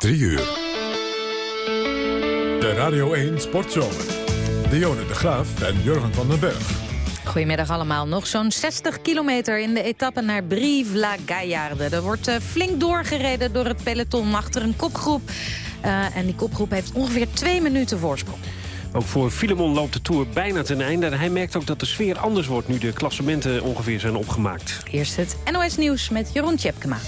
3 uur. De Radio 1 Sportzomer. Dionne de Graaf en Jurgen van den Berg. Goedemiddag allemaal. Nog zo'n 60 kilometer in de etappe naar Brive-la-Gaillarde. Er wordt uh, flink doorgereden door het peloton achter een kopgroep. Uh, en die kopgroep heeft ongeveer twee minuten voorsprong. Ook voor Filemon loopt de Tour bijna ten einde. En hij merkt ook dat de sfeer anders wordt nu de klassementen ongeveer zijn opgemaakt. Eerst het NOS Nieuws met Jeroen Tjepkema.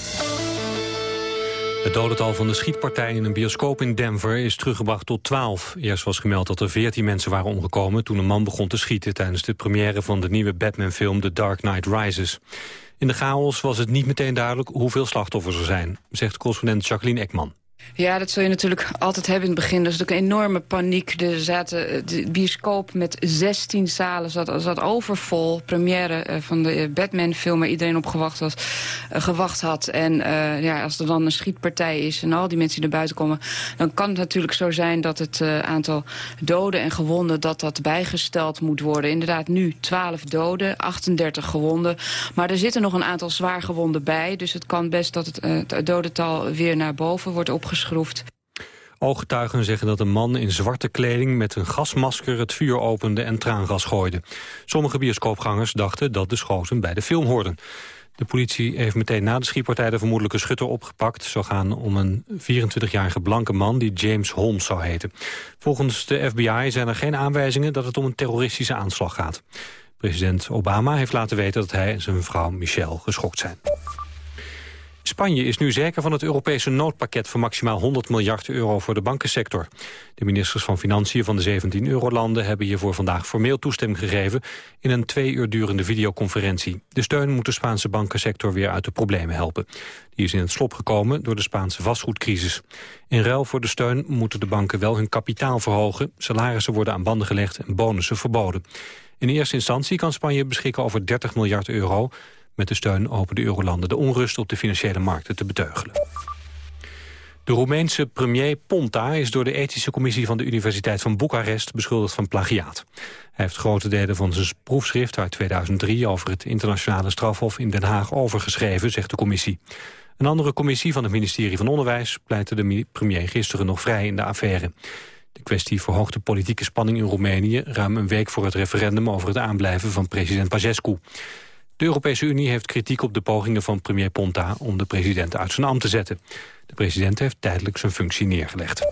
Het dodental van de schietpartij in een bioscoop in Denver is teruggebracht tot 12. Eerst was gemeld dat er 14 mensen waren omgekomen toen een man begon te schieten tijdens de première van de nieuwe Batman-film The Dark Knight Rises. In de chaos was het niet meteen duidelijk hoeveel slachtoffers er zijn, zegt correspondent Jacqueline Ekman. Ja, dat zul je natuurlijk altijd hebben in het begin. Er is natuurlijk een enorme paniek. Er zaten eh, de bioscoop met 16 zalen, zat, zat overvol. Première eh, van de Batman-film waar iedereen op gewacht, was, gewacht had. En ja, als er dan een schietpartij is en al die mensen die naar buiten komen... dan kan het natuurlijk zo zijn dat het aantal doden en gewonden... dat dat bijgesteld moet worden. Inderdaad, nu 12 doden, 38 gewonden. Maar er zitten nog een aantal zwaar gewonden bij. Dus het kan best dat het, het dodental weer naar boven wordt opgeschreven Ooggetuigen zeggen dat een man in zwarte kleding met een gasmasker het vuur opende en traangas gooide. Sommige bioscoopgangers dachten dat de schoten bij de film hoorden. De politie heeft meteen na de schietpartij de vermoedelijke schutter opgepakt. Zo gaan om een 24-jarige blanke man die James Holmes zou heten. Volgens de FBI zijn er geen aanwijzingen dat het om een terroristische aanslag gaat. President Obama heeft laten weten dat hij en zijn vrouw Michelle geschokt zijn. Spanje is nu zeker van het Europese noodpakket van maximaal 100 miljard euro voor de bankensector. De ministers van Financiën van de 17 eurolanden hebben hiervoor vandaag formeel toestemming gegeven in een twee uur durende videoconferentie. De steun moet de Spaanse bankensector weer uit de problemen helpen. Die is in het slop gekomen door de Spaanse vastgoedcrisis. In ruil voor de steun moeten de banken wel hun kapitaal verhogen, salarissen worden aan banden gelegd en bonussen verboden. In eerste instantie kan Spanje beschikken over 30 miljard euro. Met de steun hopen de eurolanden de onrust op de financiële markten te beteugelen. De Roemeense premier Ponta is door de ethische commissie van de Universiteit van Boekarest beschuldigd van plagiaat. Hij heeft grote delen van zijn proefschrift uit 2003 over het internationale strafhof in Den Haag overgeschreven, zegt de commissie. Een andere commissie van het ministerie van Onderwijs pleitte de premier gisteren nog vrij in de affaire. De kwestie verhoogt de politieke spanning in Roemenië... ruim een week voor het referendum over het aanblijven van president Pasescu. De Europese Unie heeft kritiek op de pogingen van premier Ponta... om de president uit zijn ambt te zetten. De president heeft tijdelijk zijn functie neergelegd.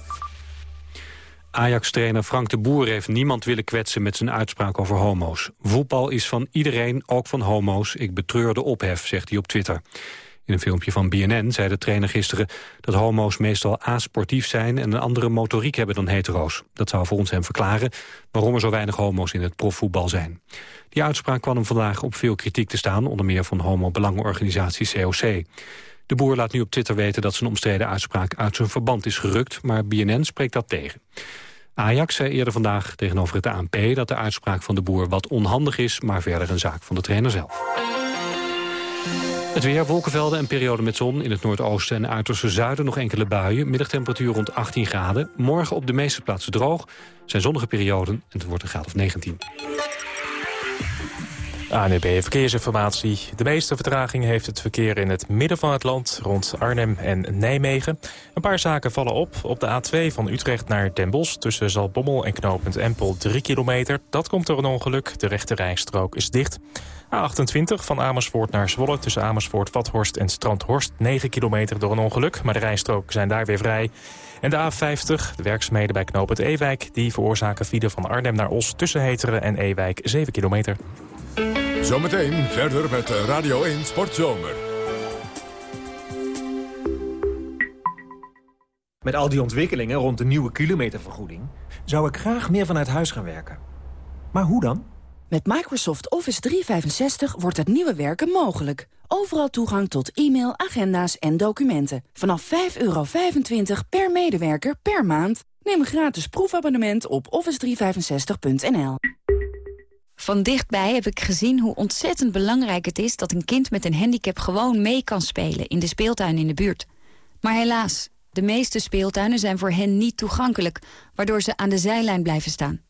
Ajax-trainer Frank de Boer heeft niemand willen kwetsen met zijn uitspraak over homo's. Voetbal is van iedereen, ook van homo's. Ik betreur de ophef, zegt hij op Twitter. In een filmpje van BNN zei de trainer gisteren dat homo's meestal asportief zijn en een andere motoriek hebben dan hetero's. Dat zou volgens hem verklaren waarom er zo weinig homo's in het profvoetbal zijn. Die uitspraak kwam hem vandaag op veel kritiek te staan, onder meer van homo-belangenorganisatie COC. De boer laat nu op Twitter weten dat zijn omstreden uitspraak uit zijn verband is gerukt, maar BNN spreekt dat tegen. Ajax zei eerder vandaag tegenover het ANP dat de uitspraak van de boer wat onhandig is, maar verder een zaak van de trainer zelf. Het weer, wolkenvelden en periode met zon. In het noordoosten en uiterste zuiden nog enkele buien. Middagtemperatuur rond 18 graden. Morgen op de meeste plaatsen droog. zijn zonnige perioden en het wordt een graad of 19. ANUB Verkeersinformatie. De meeste vertraging heeft het verkeer in het midden van het land... rond Arnhem en Nijmegen. Een paar zaken vallen op. Op de A2 van Utrecht naar Den Bosch... tussen Zalbommel en knooppunt Empel 3 kilometer. Dat komt door een ongeluk. De rechte rijstrook is dicht. A28 van Amersfoort naar Zwolle tussen Amersfoort, Vathorst en Strandhorst. 9 kilometer door een ongeluk, maar de rijstroken zijn daar weer vrij. En de A50, de werkzaamheden bij knooppunt Ewijk... die veroorzaken file van Arnhem naar Os tussen Heteren en Ewijk 7 kilometer. Zometeen verder met Radio 1 Sportzomer. Met al die ontwikkelingen rond de nieuwe kilometervergoeding... zou ik graag meer vanuit huis gaan werken. Maar hoe dan? Met Microsoft Office 365 wordt het nieuwe werken mogelijk. Overal toegang tot e-mail, agenda's en documenten. Vanaf 5,25 per medewerker per maand. Neem een gratis proefabonnement op office365.nl. Van dichtbij heb ik gezien hoe ontzettend belangrijk het is... dat een kind met een handicap gewoon mee kan spelen in de speeltuin in de buurt. Maar helaas, de meeste speeltuinen zijn voor hen niet toegankelijk... waardoor ze aan de zijlijn blijven staan.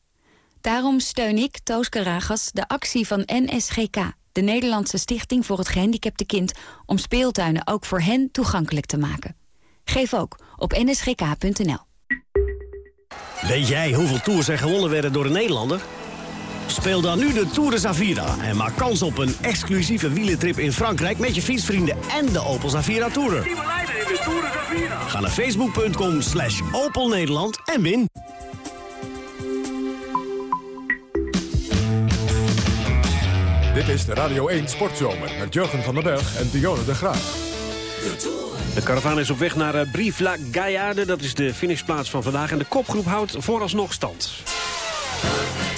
Daarom steun ik, Toos Karagas, de actie van NSGK... de Nederlandse Stichting voor het Gehandicapte Kind... om speeltuinen ook voor hen toegankelijk te maken. Geef ook op nsgk.nl. Weet jij hoeveel tours er gewonnen werden door een Nederlander? Speel dan nu de Tour de Zavira en maak kans op een exclusieve wielentrip in Frankrijk... met je fietsvrienden en de Opel Zavira Tourer. Ga naar facebook.com slash Opel Nederland en win. Dit is de Radio 1 Sportzomer met Jurgen van den Berg en Dionne de Graaf. De karavaan is op weg naar uh, Brive la Gaillarde. Dat is de finishplaats van vandaag. En de kopgroep houdt vooralsnog stand.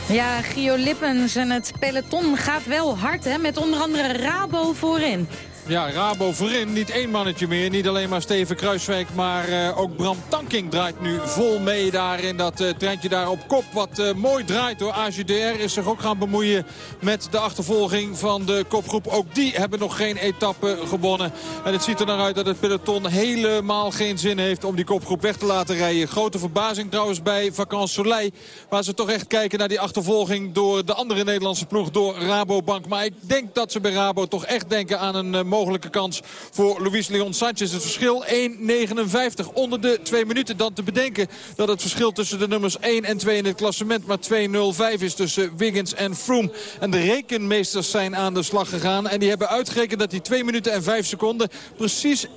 Ja, Gio Lippens en het peloton gaat wel hard, hè? Met onder andere Rabo voorin. Ja, Rabo voorin. Niet één mannetje meer. Niet alleen maar Steven Kruiswijk, maar uh, ook Bram Tanking draait nu vol mee daar in dat uh, treintje daar op kop. Wat uh, mooi draait door AGDR is zich ook gaan bemoeien met de achtervolging van de kopgroep. Ook die hebben nog geen etappe gewonnen. En het ziet er naar uit dat het peloton helemaal geen zin heeft om die kopgroep weg te laten rijden. Grote verbazing trouwens bij Vacances Soleil. Waar ze toch echt kijken naar die achtervolging door de andere Nederlandse ploeg, door Rabobank. Maar ik denk dat ze bij Rabo toch echt denken aan een mogelijke kans voor Luis Leon Sanchez. Het verschil 1.59 onder de twee minuten. Dan te bedenken dat het verschil tussen de nummers 1 en 2 in het klassement maar 2.05 is tussen Wiggins en Froome. En de rekenmeesters zijn aan de slag gegaan. En die hebben uitgerekend dat die 2 minuten en 5 seconden precies 1,37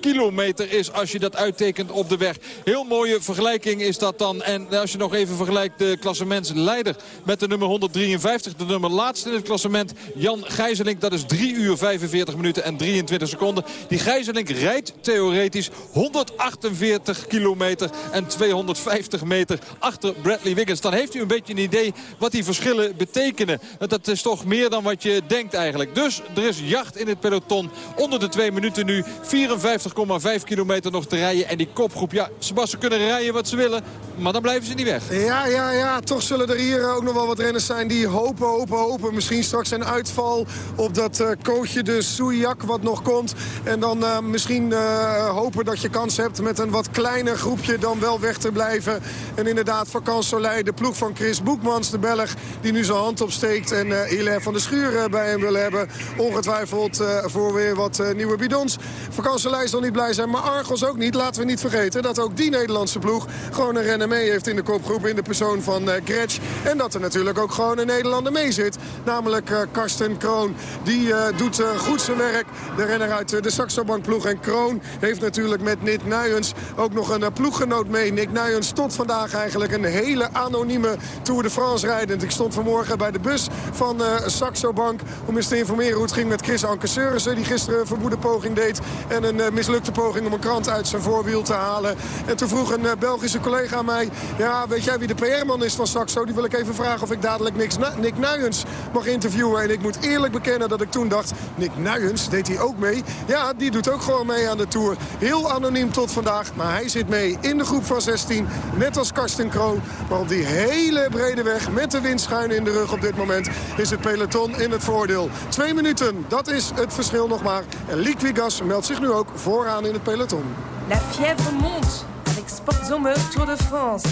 kilometer is als je dat uittekent op de weg. Heel mooie vergelijking is dat dan. En als je nog even vergelijkt de klassementsleider met de nummer 153. De nummer laatste in het klassement Jan Gijzelink. Dat is 3 uur 45 minuten en 23 seconden. Die Gijzelink rijdt theoretisch 148 kilometer en 250 meter achter Bradley Wiggins. Dan heeft u een beetje een idee wat die verschillen betekenen. Dat is toch meer dan wat je denkt eigenlijk. Dus er is jacht in het peloton. Onder de 2 minuten nu 54,5 kilometer nog te rijden. En die kopgroep, ja, Sebastian kunnen rijden wat ze willen. Maar dan blijven ze niet weg. Ja, ja, ja. Toch zullen er hier ook nog wel wat renners zijn die hopen, hopen, hopen. Misschien straks een uitval op dat uh, coachje de Souillac wat nog komt. En dan uh, misschien uh, hopen dat je kans hebt met een wat kleiner groepje dan wel weg te blijven. En inderdaad, Vakant Soleil, de ploeg van Chris Boekmans, de Belg, die nu zijn hand opsteekt. En uh, Hilaire van der Schuur bij hem wil hebben. Ongetwijfeld voor weer wat nieuwe bidons. Vakant Soleil zal niet blij zijn, maar Argos ook niet. Laten we niet vergeten dat ook die Nederlandse ploeg gewoon een renommee heeft in de kopgroep. In de persoon van Gretsch. En dat er natuurlijk ook gewoon een Nederlander mee zit. Namelijk Karsten Kroon. Die doet goed zijn werk. De renner uit de Saxo Bank ploeg. En Kroon heeft natuurlijk met Nick Nuyens ook nog een ploeggenoot mee. Nick Nuyens stond vandaag eigenlijk een hele anonieme Tour de France rijdend. Ik stond vanmorgen bij de bus van Saxo Bank om eens te informeren hoe het ging met Chris Anke. Die gisteren een vermoede poging deed. En een mislukte poging om een krant uit zijn voorwiel te halen. En toen vroeg een Belgische collega aan mij... Ja, weet jij wie de PR-man is van Saxo? Die wil ik even vragen of ik dadelijk Nick, Nick Nuyens mag interviewen. En ik moet eerlijk bekennen dat ik toen dacht... Nick Nuyens, deed hij ook mee? Ja, die doet ook gewoon mee aan de Tour. Heel anoniem tot vandaag, maar hij zit mee in de groep van 16. Net als Karsten Kroon. Maar op die hele brede weg met de wind schuin in de rug op dit moment... is het peloton in het voordeel. Twee minuten, dat is het verschil nog maar. En Liquigas meldt zich nu ook vooraan in het peloton. La fièvre monte avec Sportzomer Tour de France.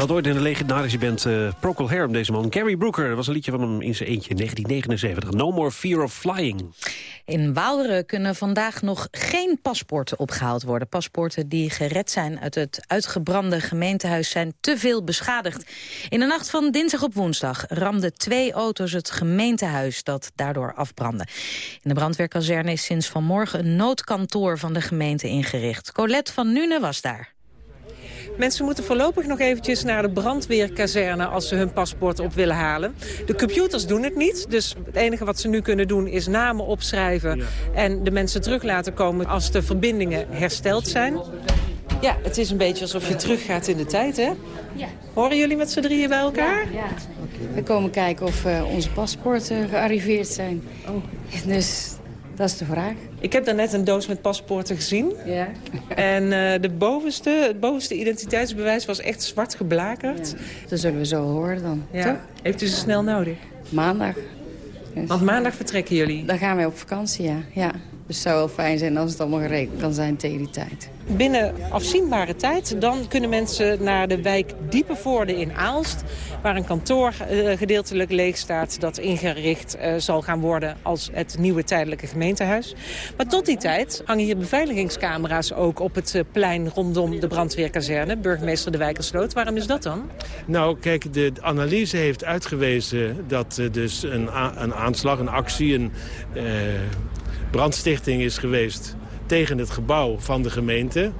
Zat ooit in de legendarische band uh, Procol Harum, deze man. Gary Brooker, dat was een liedje van hem in zijn eentje, 1979. No More Fear of Flying. In Waalre kunnen vandaag nog geen paspoorten opgehaald worden. Paspoorten die gered zijn uit het uitgebrande gemeentehuis zijn te veel beschadigd. In de nacht van dinsdag op woensdag ramden twee auto's het gemeentehuis dat daardoor afbrandde. In de brandweerkazerne is sinds vanmorgen een noodkantoor van de gemeente ingericht. Colette van Nune was daar. Mensen moeten voorlopig nog eventjes naar de brandweerkazerne als ze hun paspoort op willen halen. De computers doen het niet, dus het enige wat ze nu kunnen doen is namen opschrijven en de mensen terug laten komen als de verbindingen hersteld zijn. Ja, het is een beetje alsof je teruggaat in de tijd, hè? Ja. Horen jullie met z'n drieën bij elkaar? Ja, We komen kijken of uh, onze paspoorten gearriveerd zijn. Oh. Dus dat is de vraag. Ik heb daarnet een doos met paspoorten gezien. Ja. En uh, de bovenste, het bovenste identiteitsbewijs was echt zwart geblakerd. Ja. Dat zullen we zo horen dan, ja. Heeft u ze snel nodig? Maandag. Want maandag vertrekken jullie? Dan gaan wij op vakantie, ja. ja. Dus het zou wel fijn zijn als het allemaal geregeld kan zijn tegen die tijd. Binnen afzienbare tijd dan kunnen mensen naar de wijk Diepenvoorde in Aalst... waar een kantoor uh, gedeeltelijk leeg staat dat ingericht uh, zal gaan worden... als het nieuwe tijdelijke gemeentehuis. Maar tot die tijd hangen hier beveiligingscamera's ook op het uh, plein rondom de brandweerkazerne. Burgemeester De Wijkersloot, waarom is dat dan? Nou, kijk, de analyse heeft uitgewezen dat dus een, een aanslag, een actie... een brandstichting is geweest tegen het gebouw van de gemeente.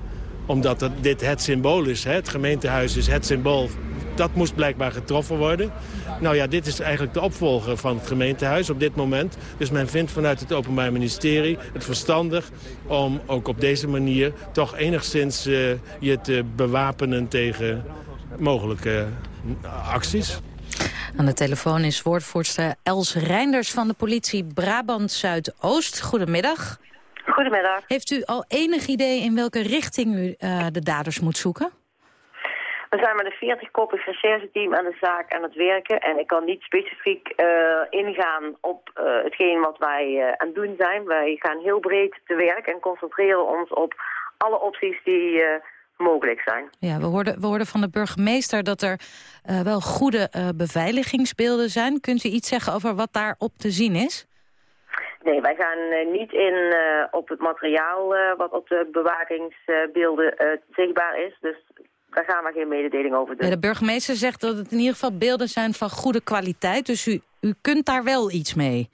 Omdat dit het symbool is. Hè? Het gemeentehuis is het symbool. Dat moest blijkbaar getroffen worden. Nou ja, dit is eigenlijk de opvolger van het gemeentehuis op dit moment. Dus men vindt vanuit het Openbaar Ministerie het verstandig... om ook op deze manier toch enigszins uh, je te bewapenen tegen mogelijke acties. Aan de telefoon is woordvoerster Els Reinders van de politie Brabant Zuidoost. Goedemiddag. Goedemiddag. Heeft u al enig idee in welke richting u uh, de daders moet zoeken? We zijn met een 40-koppig rechercheteam aan de zaak aan het werken. En ik kan niet specifiek uh, ingaan op uh, hetgeen wat wij aan het doen zijn. Wij gaan heel breed te werk en concentreren ons op alle opties die mogelijk zijn. Ja, we hoorden, we hoorden van de burgemeester dat er uh, wel goede uh, beveiligingsbeelden zijn. Kunt u iets zeggen over wat daarop te zien is? Nee, wij gaan uh, niet in op het materiaal wat op de bewakingsbeelden zichtbaar is. Dus daar gaan we geen mededeling over doen. Ja, de burgemeester zegt dat het in ieder geval beelden zijn van goede kwaliteit. Dus u, u kunt daar wel iets mee.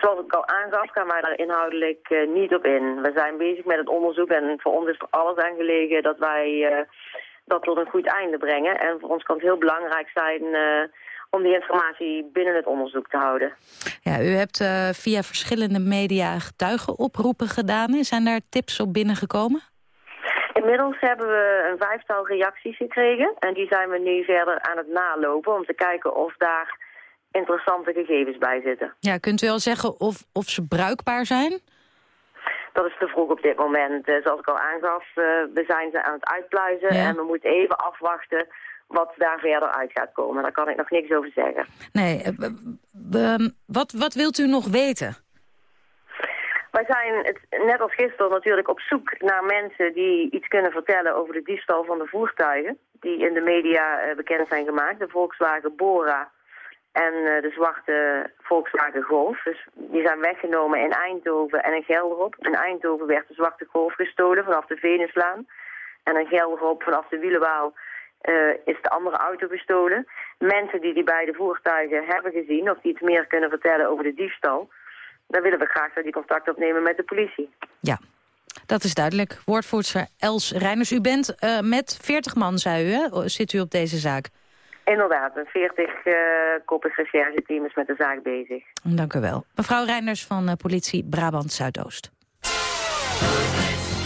Zoals ik al aangaf, gaan wij daar inhoudelijk uh, niet op in. We zijn bezig met het onderzoek en voor ons is er alles aan gelegen dat wij uh, dat tot een goed einde brengen. En voor ons kan het heel belangrijk zijn uh, om die informatie binnen het onderzoek te houden. Ja, u hebt via verschillende media getuigenoproepen gedaan. Zijn daar tips op binnengekomen? Inmiddels hebben we een vijftal reacties gekregen. En die zijn we nu verder aan het nalopen om te kijken of daar interessante gegevens bij zitten. Ja, kunt u al zeggen of, of ze bruikbaar zijn? Dat is te vroeg op dit moment. Uh, zoals ik al aangaf, uh, we zijn ze aan het uitpluizen ja. en we moeten even afwachten wat daar verder uit gaat komen. Daar kan ik nog niks over zeggen. Nee, uh, wat, wat wilt u nog weten? Wij zijn het, net als gisteren natuurlijk op zoek naar mensen die iets kunnen vertellen over de diefstal van de voertuigen. Die in de media bekend zijn gemaakt. De Volkswagen Bora en uh, de zwarte Volkswagen Golf. Dus die zijn weggenomen in Eindhoven en in Gelderop. In Eindhoven werd de zwarte Golf gestolen vanaf de Venuslaan. En in Gelderop vanaf de Wielenwaal uh, is de andere auto gestolen. Mensen die die beide voertuigen hebben gezien of die iets meer kunnen vertellen over de diefstal... dan willen we graag dat die contact opnemen met de politie. Ja, dat is duidelijk. Woordvoerster Els Reiners, u bent uh, met 40 man, zei u, zit u op deze zaak? Inderdaad, een 40-koppig uh, rechercheteam is met de zaak bezig. Dank u wel. Mevrouw Reinders van uh, politie Brabant Zuidoost.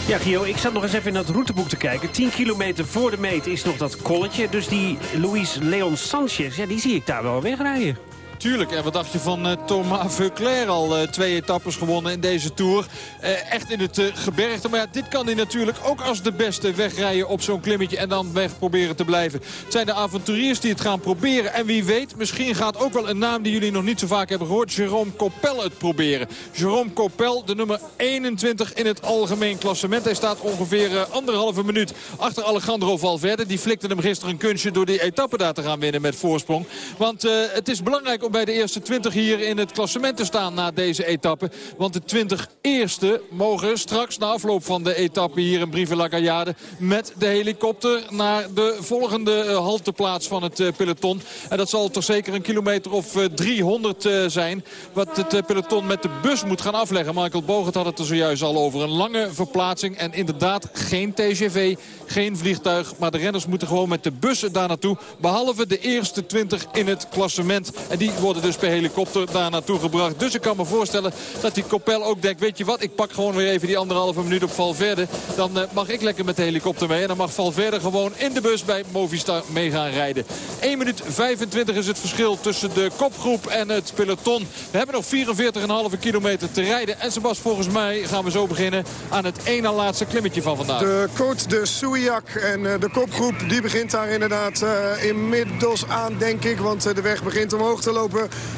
Ja, Gio, ik zat nog eens even in dat routeboek te kijken. 10 kilometer voor de meet is nog dat kolletje. Dus die Luis Leon Sanchez, ja, die zie ik daar wel wegrijden. Tuurlijk. En wat dacht je van uh, Thomas Veuclair al uh, twee etappes gewonnen in deze Tour. Uh, echt in het gebergte. Maar ja, dit kan hij natuurlijk ook als de beste wegrijden op zo'n klimmetje. En dan weg proberen te blijven. Het zijn de avonturiers die het gaan proberen. En wie weet, misschien gaat ook wel een naam die jullie nog niet zo vaak hebben gehoord. Jérôme Coppel het proberen. Jérôme Coppel, de nummer 21 in het algemeen klassement. Hij staat ongeveer anderhalve minuut achter Alejandro Valverde. Die flikte hem gisteren een kunstje door die etappe daar te gaan winnen met voorsprong. Want het is belangrijk om bij de eerste 20 hier in het klassement te staan na deze etappe. Want de 20 eerste mogen straks na afloop van de etappe hier in Brive-la met de helikopter naar de volgende uh, halteplaats van het uh, peloton. En dat zal toch zeker een kilometer of 300 zijn. Wat het peloton met de bus moet gaan afleggen. Michael Bogert had het er zojuist al over. Een lange verplaatsing en inderdaad geen TGV, geen vliegtuig. Maar de renners moeten gewoon met de bussen daar naartoe. Behalve de eerste 20 in het klassement. En die worden dus per helikopter daar naartoe gebracht. Dus ik kan me voorstellen dat die Coppel ook denkt... weet je wat, ik pak gewoon weer even die anderhalve minuut op Valverde. Dan uh, mag ik lekker met de helikopter mee. En dan mag Valverde gewoon in de bus bij Movistar mee gaan rijden. 1 minuut 25 is het verschil tussen de kopgroep en het peloton. We hebben nog 44,5 kilometer te rijden. En Sebas, volgens mij gaan we zo beginnen aan het ene laatste klimmetje van vandaag. De coach de Souillac en uh, de kopgroep die begint daar inderdaad uh, inmiddels aan, denk ik. Want de weg begint omhoog te lopen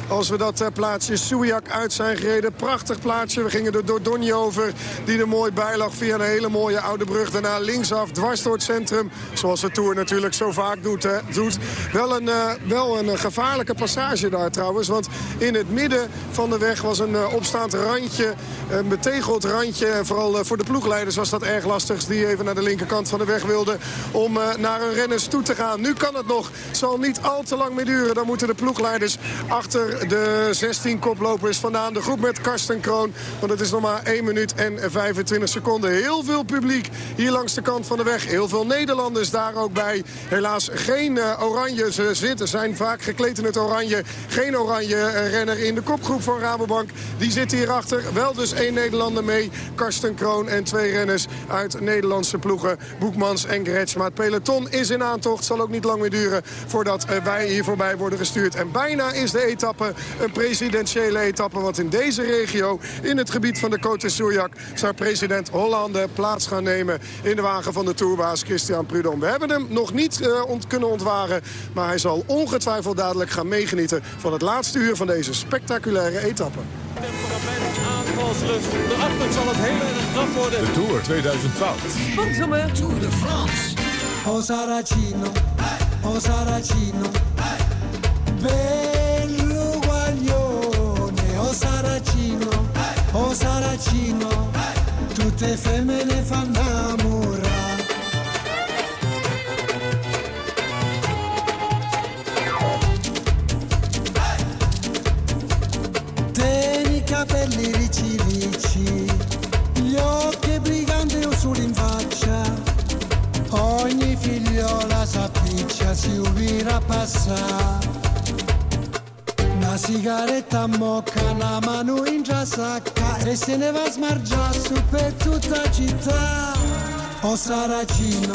als we dat plaatsje Souillac uit zijn gereden. Prachtig plaatsje. We gingen door Donny over, die er mooi bij lag via een hele mooie oude brug. Daarna linksaf, dwars door het centrum. Zoals de Tour natuurlijk zo vaak doet. Wel, een, uh, wel een gevaarlijke passage daar trouwens. Want in het midden van de weg was een opstaand randje. Een betegeld randje. Vooral uh, voor de ploegleiders was dat erg lastig. Die even naar de linkerkant van de weg wilden om naar hun renners toe te gaan. Nu kan het nog. Het zal niet al te lang meer duren. Dan moeten de ploegleiders achter de 16 koplopers vandaan. De groep met Karsten Kroon. Want het is nog maar 1 minuut en 25 seconden. Heel veel publiek hier langs de kant van de weg. Heel veel Nederlanders daar ook bij. Helaas geen uh, oranje. Ze zitten, zijn vaak gekleed in het oranje. Geen oranje uh, renner in de kopgroep van Rabobank. Die zit hierachter. Wel dus één Nederlander mee. Karsten Kroon en twee renners uit Nederlandse ploegen. Boekmans en Gretsch. Maar het peloton is in aantocht. Zal ook niet lang meer duren voordat uh, wij hier voorbij worden gestuurd. En bijna de etappe een presidentiële etappe. Want in deze regio, in het gebied van de Côte d'Azur, zou president Hollande plaats gaan nemen in de wagen van de tourbaas Christian Prudhomme. We hebben hem nog niet uh, ont kunnen ontwaren, maar hij zal ongetwijfeld dadelijk gaan meegenieten van het laatste uur van deze spectaculaire etappe. Aanvalslust. Daarachter zal het heel erg knap worden. De Tour 2012. Sponsor Tour de France. O Saracino, o Saracino, bello guaglione, o Saracino, o Saracino, tutte femmine fanno i capelli ricci ricci, gli occhi briganti o solo in faccia, ogni figliola s'appiccia, si ubira passare. Sigaretta mocca, una mano in già sacca e se ne va a smargiare su per tutta la città. O Saracino,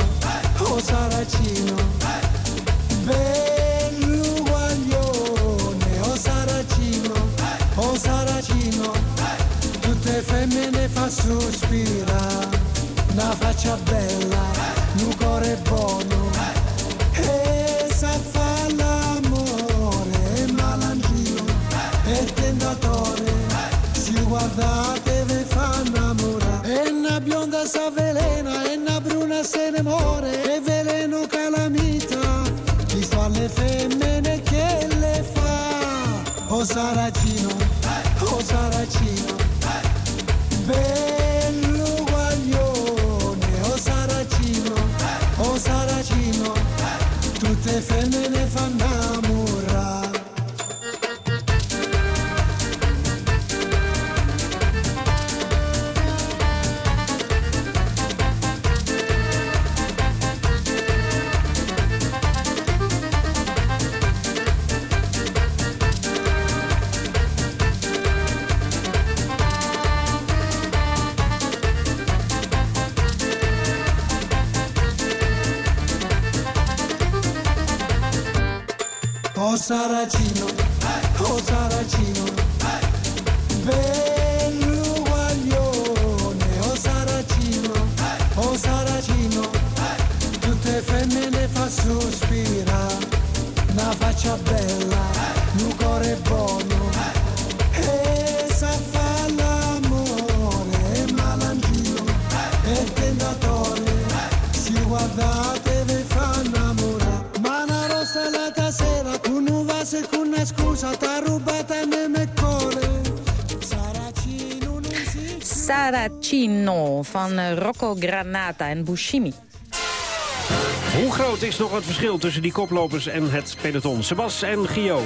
o Saracino, bello guaglione, o Saracino, o Saracino, tutte femmine fa sospira, una faccia bella, un cuore buono, guardate ve fa innamorare, e una bionda s'avvelena, e una bruna se ne muore, e veleno calamita, chi sto alle femmine che le fa, o Saracino, o Saracino, bello sospira, una faccia bella, un cuore buono, Saracino van eh, Rocco Granata en Bushimi. Hoe groot is nog het verschil tussen die koplopers en het peloton? Sebas en Gio.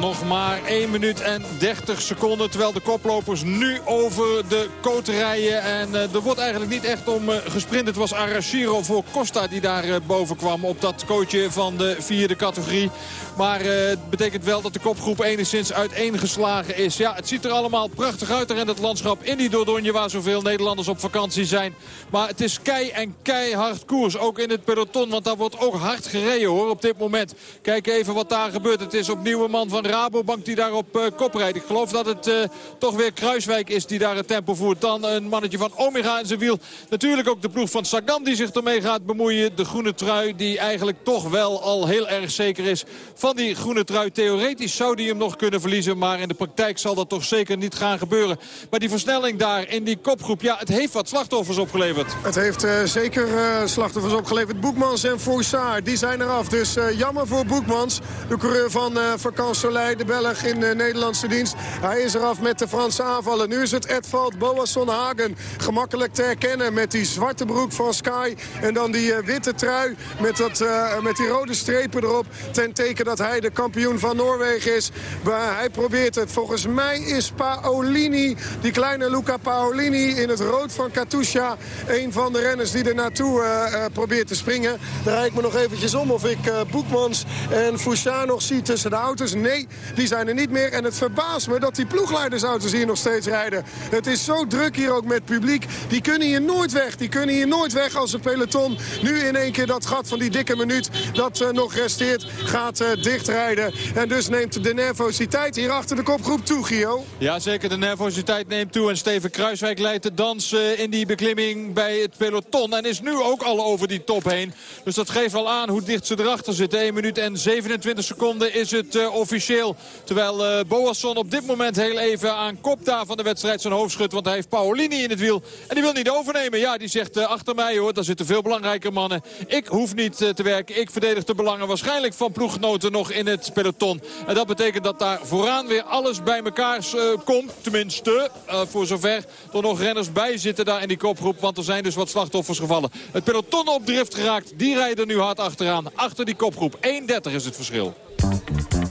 Nog maar 1 minuut en 30 seconden. Terwijl de koplopers nu over de koot rijden. En eh, er wordt eigenlijk niet echt om eh, gesprint. Het was Arashiro voor Costa die daar eh, boven kwam op dat coachje van de vierde categorie. Maar het betekent wel dat de kopgroep enigszins uiteengeslagen is. Ja, het ziet er allemaal prachtig uit in het landschap in die Dordogne waar zoveel Nederlanders op vakantie zijn. Maar het is kei en keihard koers. Ook in het peloton, want daar wordt ook hard gereden hoor op dit moment. Kijk even wat daar gebeurt. Het is opnieuw een man van Rabobank die daar op eh, kop rijdt. Ik geloof dat het eh, toch weer Kruiswijk is die daar het tempo voert. Dan een mannetje van Omega in zijn wiel. Natuurlijk ook de ploeg van Sagan die zich ermee gaat bemoeien. De groene trui die eigenlijk toch wel al heel erg zeker is van die groene trui. Theoretisch zou die hem nog kunnen verliezen. Maar in de praktijk zal dat toch zeker niet gaan gebeuren. Maar die versnelling daar in die kopgroep. Ja, het heeft wat slachtoffers opgeleverd. Het heeft eh, zeker slachtoffers opgeleverd. Boekmans en Fouissard, die zijn eraf. Dus eh, jammer voor Boekmans. De coureur van uh, Vakant Soleil, de Belg in de Nederlandse dienst. Hij is eraf met de Franse aanvallen. Nu is het Edvald Boasson Hagen. Gemakkelijk te herkennen met die zwarte broek van Sky. En dan die eh, witte trui met, dat, eh, met die rode strepen erop. Ten teken dat hij de kampioen van Noorwegen is. Maar hij probeert het. Volgens mij is Paolini, die kleine Luca Paolini in het rood van Katusha. Een van de renners die er naartoe eh, eh, probeert te springen. Rijd ik me nog eventjes om of ik eh, Boekmans en Fouchard nog zie tussen de auto's. Nee, die zijn er niet meer. En het verbaast me dat die ploegleidersauto's hier nog steeds rijden. Het is zo druk hier ook met publiek. Die kunnen hier nooit weg. Die kunnen hier nooit weg als een peloton nu in één keer dat gat van die dikke minuut dat eh, nog resteert gaat eh, dichtrijden. En dus neemt de nervositeit hier achter de kopgroep toe, Gio. Ja, zeker. De nervositeit neemt toe. En Steven Kruiswijk leidt de dans in die beklimming bij het peloton. En is nu ook al over die top heen. Dus dat geeft wel aan hoe dicht ze erachter zitten. 1 minuut en 27 seconden is het eh, officieel. Terwijl eh Boasson op dit moment heel even aan kop daar van de wedstrijd zijn hoofd schudt. Want hij heeft Paolini in het wiel. En die wil niet overnemen. Ja, die zegt eh, achter mij hoor, daar zitten veel belangrijke mannen. Ik hoef niet te werken. Ik verdedig de belangen waarschijnlijk van ploeggenoten nog in het peloton. En dat betekent dat daar vooraan weer alles bij elkaar komt. Tenminste, voor zover er nog renners bij zitten daar in die kopgroep. Want er zijn dus wat slachtoffers gevallen. Het peloton op drift geraakt. Die rijden nu hard achteraan. Achter die kopgroep. 1.30 is het verschil.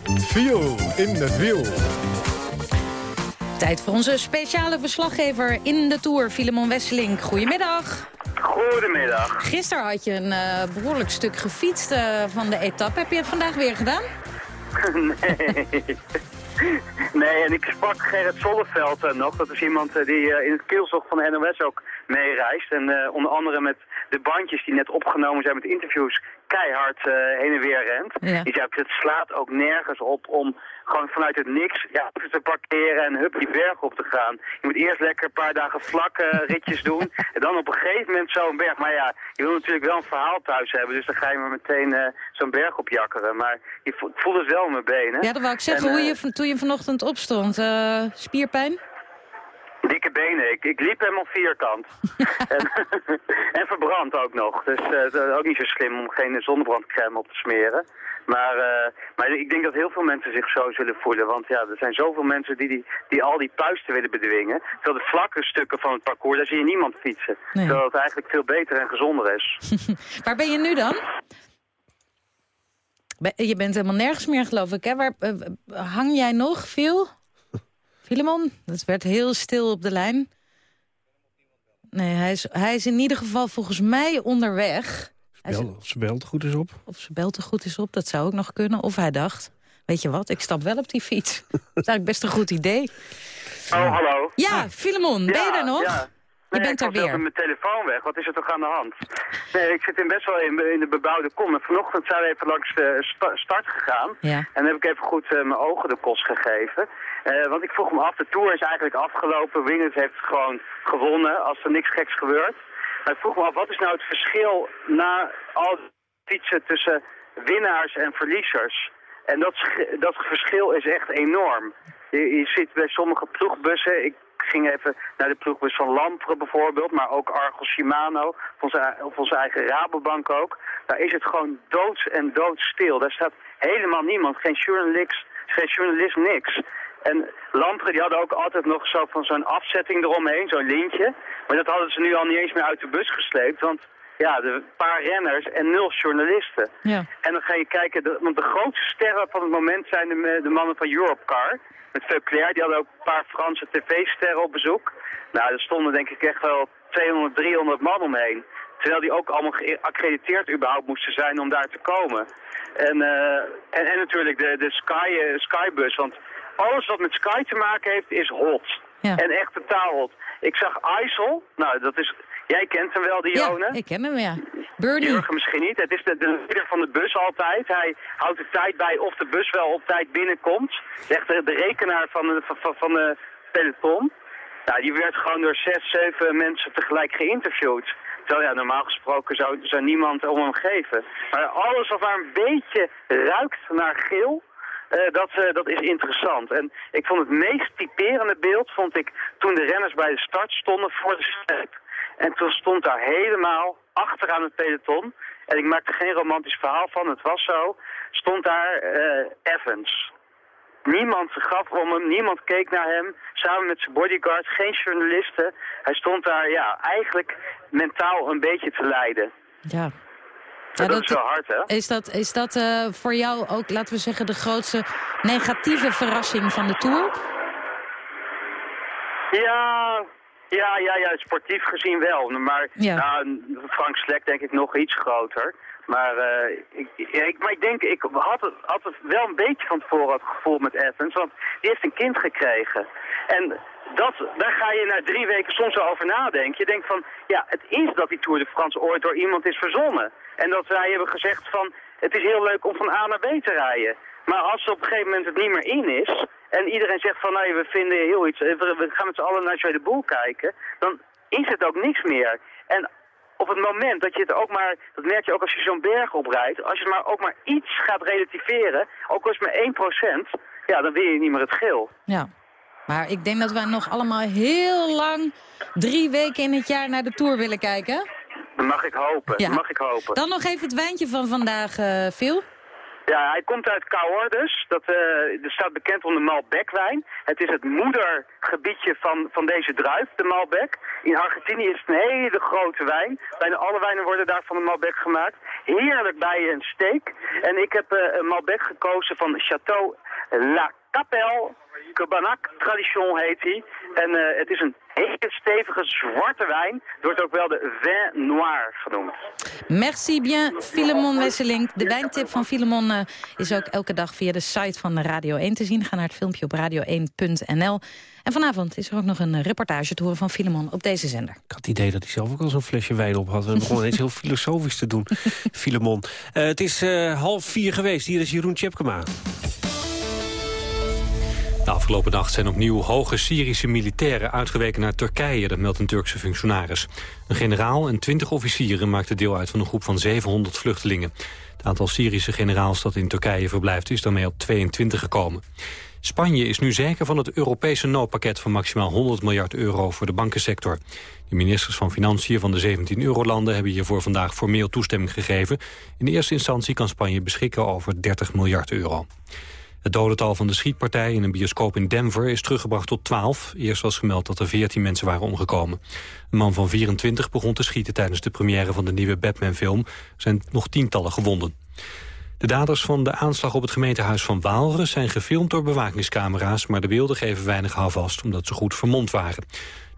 Viel in het wiel. Tijd voor onze speciale verslaggever in de Tour, Filemon Wesseling. Goedemiddag. Goedemiddag. Gisteren had je een eh, behoorlijk stuk gefietst eh, van de etappe. Heb je het vandaag weer gedaan? nee. Nee, en ik sprak Gerrit Zolleveld eh, nog. Dat is iemand eh, die eh, in het keelzog van de NOS ook meereist. En onder andere met de bandjes die net opgenomen zijn met interviews keihard heen en weer rent. Ja. Die zei, het slaat ook nergens op om gewoon vanuit het niks ja, even te parkeren en hup die berg op te gaan. Je moet eerst lekker een paar dagen vlak eh, ritjes doen. En dan op een gegeven moment zo'n berg. Maar ja, je wil natuurlijk wel een verhaal thuis hebben. Dus dan ga je maar meteen eh, zo'n berg op jakkeren. Maar je vo- het voelt het wel in mijn benen. Ja, dat wou ik zeggen. En, hoe eh, je, van- toen je vanochtend opstond. eh, spierpijn? Dikke benen. Ik, ik liep helemaal vierkant. en, en verbrand ook nog. Dus het is ook niet zo slim om geen zonnebrandcrème op te smeren. Maar, eh, maar ik denk dat heel veel mensen zich zo zullen voelen. Want ja, er zijn zoveel mensen die, die, die al die puisten willen bedwingen. Terwijl de vlakke stukken van het parcours, daar zie je niemand fietsen. Nee. Terwijl het eigenlijk veel beter en gezonder is. Waar ben je nu dan? Je bent helemaal nergens meer, geloof ik. Hè? Waar, eh, hang jij nog veel? Filemon? Het werd heel stil op de lijn. Nee, hij is, hij is in ieder geval volgens mij onderweg. Bel, ze belt goed is op. of zijn bel te goed is op, dat zou ook nog kunnen. Of hij dacht, weet je wat, ik stap wel op die fiets. dat is eigenlijk best een goed idee. Oh, hallo. Ja, Filemon, ben je Ja, er nog? ja. Je bent er ik weer. ook met mijn telefoon weg. Wat is er toch aan de hand? Nee, ik zit in best wel in, in de bebouwde kom. En vanochtend zijn we even langs de sta- start gegaan. Ja. En dan heb ik even goed eh, mijn ogen de kost gegeven. Eh, want ik vroeg me af, de Tour is eigenlijk afgelopen. Winners heeft gewoon gewonnen als er niks geks gebeurt. Maar ik vroeg me af, wat is nou het verschil na al fietsen tussen winnaars en verliezers? En dat, dat verschil is echt enorm. Je, je ziet bij sommige ploegbussen, ik ging even naar de ploegbus van Lampre bijvoorbeeld, maar ook Argos Shimano, of onze, of eigen Rabobank ook. Daar is het gewoon doods en doodstil. Daar staat helemaal niemand, geen journalist, geen journalist, niks. En Lampre die hadden ook altijd nog zo van zo'n afzetting eromheen, zo'n lintje. Maar dat hadden ze nu al niet eens meer uit de bus gesleept, want ja, de paar renners en nul journalisten. Ja. En dan ga je kijken, de, want de grootste sterren van het moment zijn de, de mannen van Europcar. Met Veuclair, die hadden ook een paar Franse tv-sterren op bezoek. Nou, er stonden denk ik echt wel 200, 300 man omheen. Terwijl die ook allemaal geaccrediteerd überhaupt moesten zijn om daar te komen. En, eh, en, en natuurlijk de, de Sky, eh, Skybus, want alles wat met Sky te maken heeft is hot. Ja. En echt totaal hot. Ik zag IJssel, nou dat is, jij kent hem wel, Dione. Ja, ik ken hem, ja. Bernie. Jurgen misschien niet. Het is de, de leider van de bus altijd. Hij houdt de tijd bij of de bus wel op tijd binnenkomt. Echt de, de rekenaar van de, van, van de peloton. Nou, die werd gewoon door zes, zeven mensen tegelijk geïnterviewd. Terwijl ja, normaal gesproken zou, zou niemand om hem geven. Maar alles wat maar een beetje ruikt naar geel, eh, dat, eh, dat is interessant. En ik vond het meest typerende beeld, vond ik, toen de renners bij de start stonden voor de streep. En toen stond daar helemaal achteraan het peloton, en ik maak er geen romantisch verhaal van, het was zo, stond daar eh, Evans. Niemand gaf om hem, niemand keek naar hem, samen met zijn bodyguard, geen journalisten. Hij stond daar, ja, eigenlijk mentaal een beetje te lijden. Ja. dat, is wel hard, hè? Is dat, is dat eh, voor jou ook, laten we zeggen, de grootste negatieve verrassing van de Tour? Ja, ja, ja, ja, sportief gezien wel. Maar Ja. nou, Frank Slek denk ik nog iets groter. Maar, eh, ik, ik, maar ik denk, ik had het, had het wel een beetje van tevoren het gevoel met Evans, want die heeft een kind gekregen. En dat, daar ga je na drie weken soms wel over nadenken. Je denkt van, ja, het is dat die Tour de France ooit door iemand is verzonnen. En dat wij hebben gezegd van, het is heel leuk om van A naar B te rijden. Maar als er op een gegeven moment het niet meer in is, en iedereen zegt van, nee, we vinden heel iets, eh, we we gaan met z'n allen naar de Boel kijken, dan is het ook niks meer. En op het moment dat je het ook maar, dat merk je ook als je zo'n berg oprijdt, als je het maar ook maar iets gaat relativeren, ook al is maar 1%, ja, dan win je niet meer het geel. Ja. Maar ik denk dat wij nog allemaal heel lang, drie weken in het jaar naar de Tour willen kijken. Dat mag ik hopen, Ja. mag ik hopen. Dan nog even het wijntje van vandaag, eh Phil. Ja, hij komt uit Cahors, dat eh, er staat bekend om de Malbec-wijn. Het is het moedergebiedje van, van deze druif, de Malbec. In Argentinië is het een hele grote wijn. Bijna alle wijnen worden daar van de Malbec gemaakt. Heerlijk bij een steak. En ik heb eh, een Malbec gekozen van Château La Capelle. Cabanac Tradition heet hij. En eh, het is een hele stevige zwarte wijn. Wordt ook wel de vin noir genoemd. Merci bien, Filemon Wesseling. De wijntip van Filemon eh, is ook elke dag via de site van Radio 1 te zien. Ga naar het filmpje op radio1.nl. En vanavond is er ook nog een eh, reportage te horen van Filemon op deze zender. Ik had het idee dat hij zelf ook al zo'n flesje wijn op had. We begonnen ineens heel filosofisch te doen, Filemon. Eh, het is eh, half vier geweest. Hier is Jeroen Tjepkema. De afgelopen nacht zijn opnieuw hoge Syrische militairen uitgeweken naar Turkije, dat meldt een Turkse functionaris. Een generaal en twintig officieren maakten deel uit van een groep van 700 vluchtelingen. Het aantal Syrische generaals dat in Turkije verblijft is daarmee op 22 gekomen. Spanje is nu zeker van het Europese noodpakket van maximaal 100 miljard euro voor de bankensector. De ministers van Financiën van de 17 eurolanden hebben hiervoor vandaag formeel toestemming gegeven. In eerste instantie kan Spanje beschikken over 30 miljard euro. Het dodental van de schietpartij in een bioscoop in Denver is teruggebracht tot 12. Eerst was gemeld dat er 14 mensen waren omgekomen. Een man van 24 begon te schieten tijdens de première van de nieuwe Batman-film. Er zijn nog tientallen gewonden. De daders van de aanslag op het gemeentehuis van Waalre zijn gefilmd door bewakingscamera's, maar de beelden geven weinig houvast omdat ze goed vermomd waren.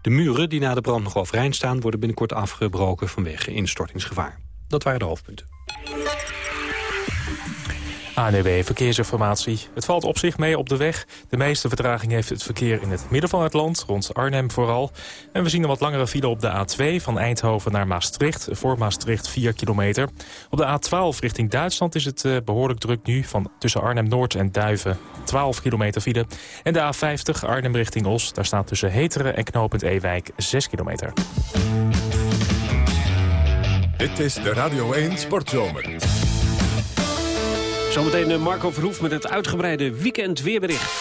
De muren die na de brand nog overeind staan worden binnenkort afgebroken vanwege instortingsgevaar. Dat waren de hoofdpunten. ANWB Verkeersinformatie. Het valt op zich mee op de weg. De meeste vertraging heeft het verkeer in het midden van het land, rond Arnhem vooral. En we zien een wat langere file op de A2 van Eindhoven naar Maastricht. Voor Maastricht 4 kilometer. Op de A12 richting Duitsland is het eh, behoorlijk druk nu... van tussen Arnhem-Noord en Duiven 12 kilometer file. En de A50 Arnhem richting Os. Daar staat tussen Heteren en Knopend Ewijk 6 kilometer. Dit is de Radio 1 Sportzomer. Zometeen eh, Marco Verhoef met het uitgebreide weekend weerbericht.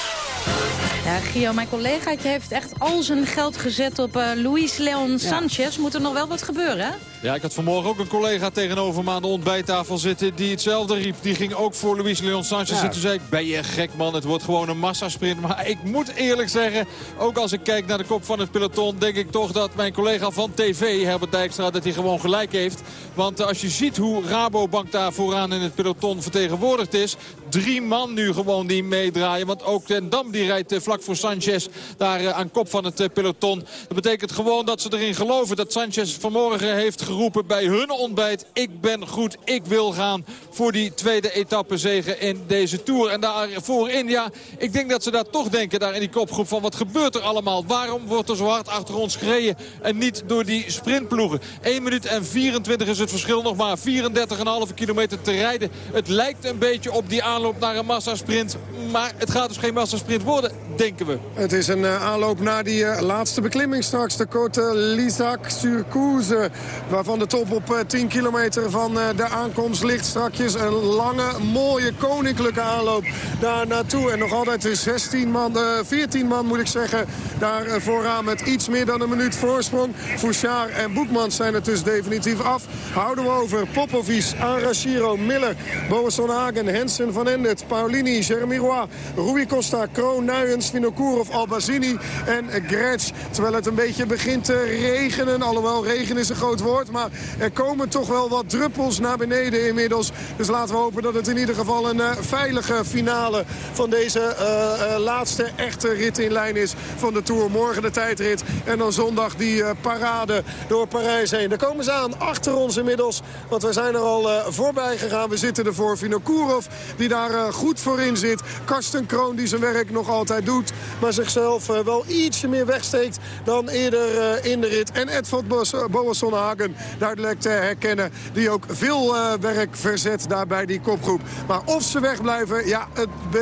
Ja, Gio, mijn collegaatje heeft echt al zijn geld gezet op uh, Luis Leon Sanchez. Moet er nog wel wat gebeuren, hè? Ja, ik had vanmorgen ook een collega tegenover me aan de ontbijttafel zitten... die hetzelfde riep. Die ging ook voor Luis Leon Sanchez. Ja. toen zei ben je gek man, het wordt gewoon een massasprint. Maar ik moet eerlijk zeggen, ook als ik kijk naar de kop van het peloton... denk ik toch dat mijn collega van TV, Herbert Dijkstra, dat hij gewoon gelijk heeft. Want als je ziet hoe Rabobank daar vooraan in het peloton vertegenwoordigd is... drie man nu gewoon die meedraaien. Want ook Den Dam die rijdt eh, vlak voor Sanchez daar eh, aan kop van het eh, peloton. Dat betekent gewoon dat ze erin geloven dat Sanchez vanmorgen heeft geroepen bij hun ontbijt. Ik ben goed, ik wil gaan voor die tweede etappe zegen in deze Tour. En daarvoor in, ja, ik denk dat ze daar toch denken daar in die kopgroep van wat gebeurt er allemaal? Waarom wordt er zo hard achter ons gereden en niet door die sprintploegen? 1 minuut en 24 is het verschil nog maar. 34,5 kilometer te rijden. Het lijkt een beetje op die aanloop naar een massasprint. Maar het gaat dus geen massasprint worden, denken we. Het is een uh, aanloop naar die uh, laatste beklimming straks. De Côte Lisac-sur-Couze. Waarvan de top op uh, 10 kilometer van de aankomst ligt. Strakjes een lange, mooie, koninklijke aanloop daar naartoe. En nog altijd 16 man, 14 man moet ik zeggen. Daar vooraan met iets meer dan een minuut voorsprong. Fouchard en Boekmans zijn het dus definitief af. Houden we over Popovic, Arashiro, Miller, Boasson Hagen, Hensen van Endet, Paulini, Jeremy Roy, Rui Costa, Kroon, Nuyens, Vinokourov, Albazini en Gretsch. Terwijl het een beetje begint te regenen. Alhoewel regen is een groot woord. Maar er komen toch wel wat druppels naar beneden inmiddels. Dus laten we hopen dat het in ieder geval een uh, veilige finale van deze uh, uh, laatste echte rit in lijn is van de Tour. Morgen de tijdrit en dan zondag die parade door Parijs heen. Daar komen ze aan achter ons inmiddels. Want we zijn er al voorbij gegaan. We zitten er voor Vinokourov die daar goed voor in zit. Karsten Kroon die zijn werk nog altijd doet. Maar zichzelf wel ietsje meer wegsteekt dan eerder in de rit. En Edvald Boasson Hagen duidelijk te herkennen. Die ook veel uh, werk verzet daar bij die kopgroep. Maar of ze wegblijven, ja,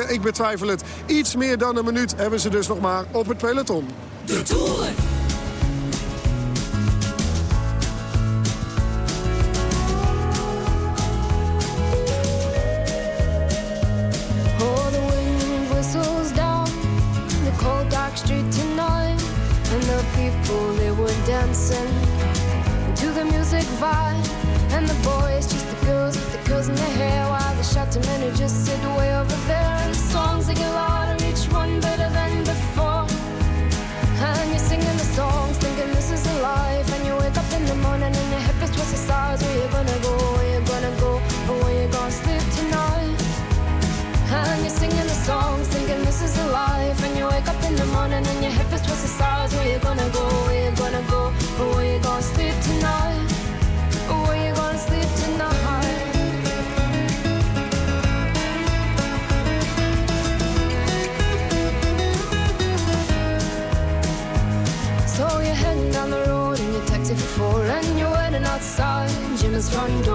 ik betwijfel het. Iets meer dan een minuut hebben ze dus nog maar op het peloton. De Tour. Front door,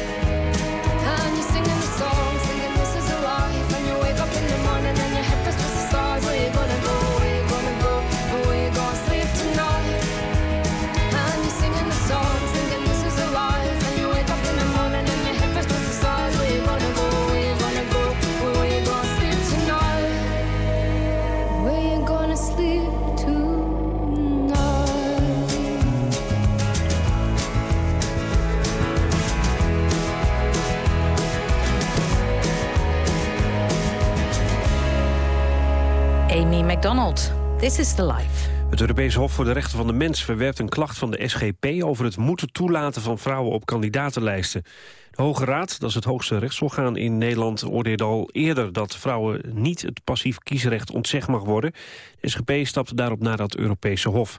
This is the Life. Het Europees Hof voor de Rechten van de Mens verwerpt een klacht van de SGP... over het moeten toelaten van vrouwen op kandidatenlijsten. De Hoge Raad, dat is het hoogste rechtsorgaan in Nederland... oordeelde al eerder dat vrouwen niet het passief kiesrecht ontzegd mag worden. De SGP stapte daarop naar het Europese Hof.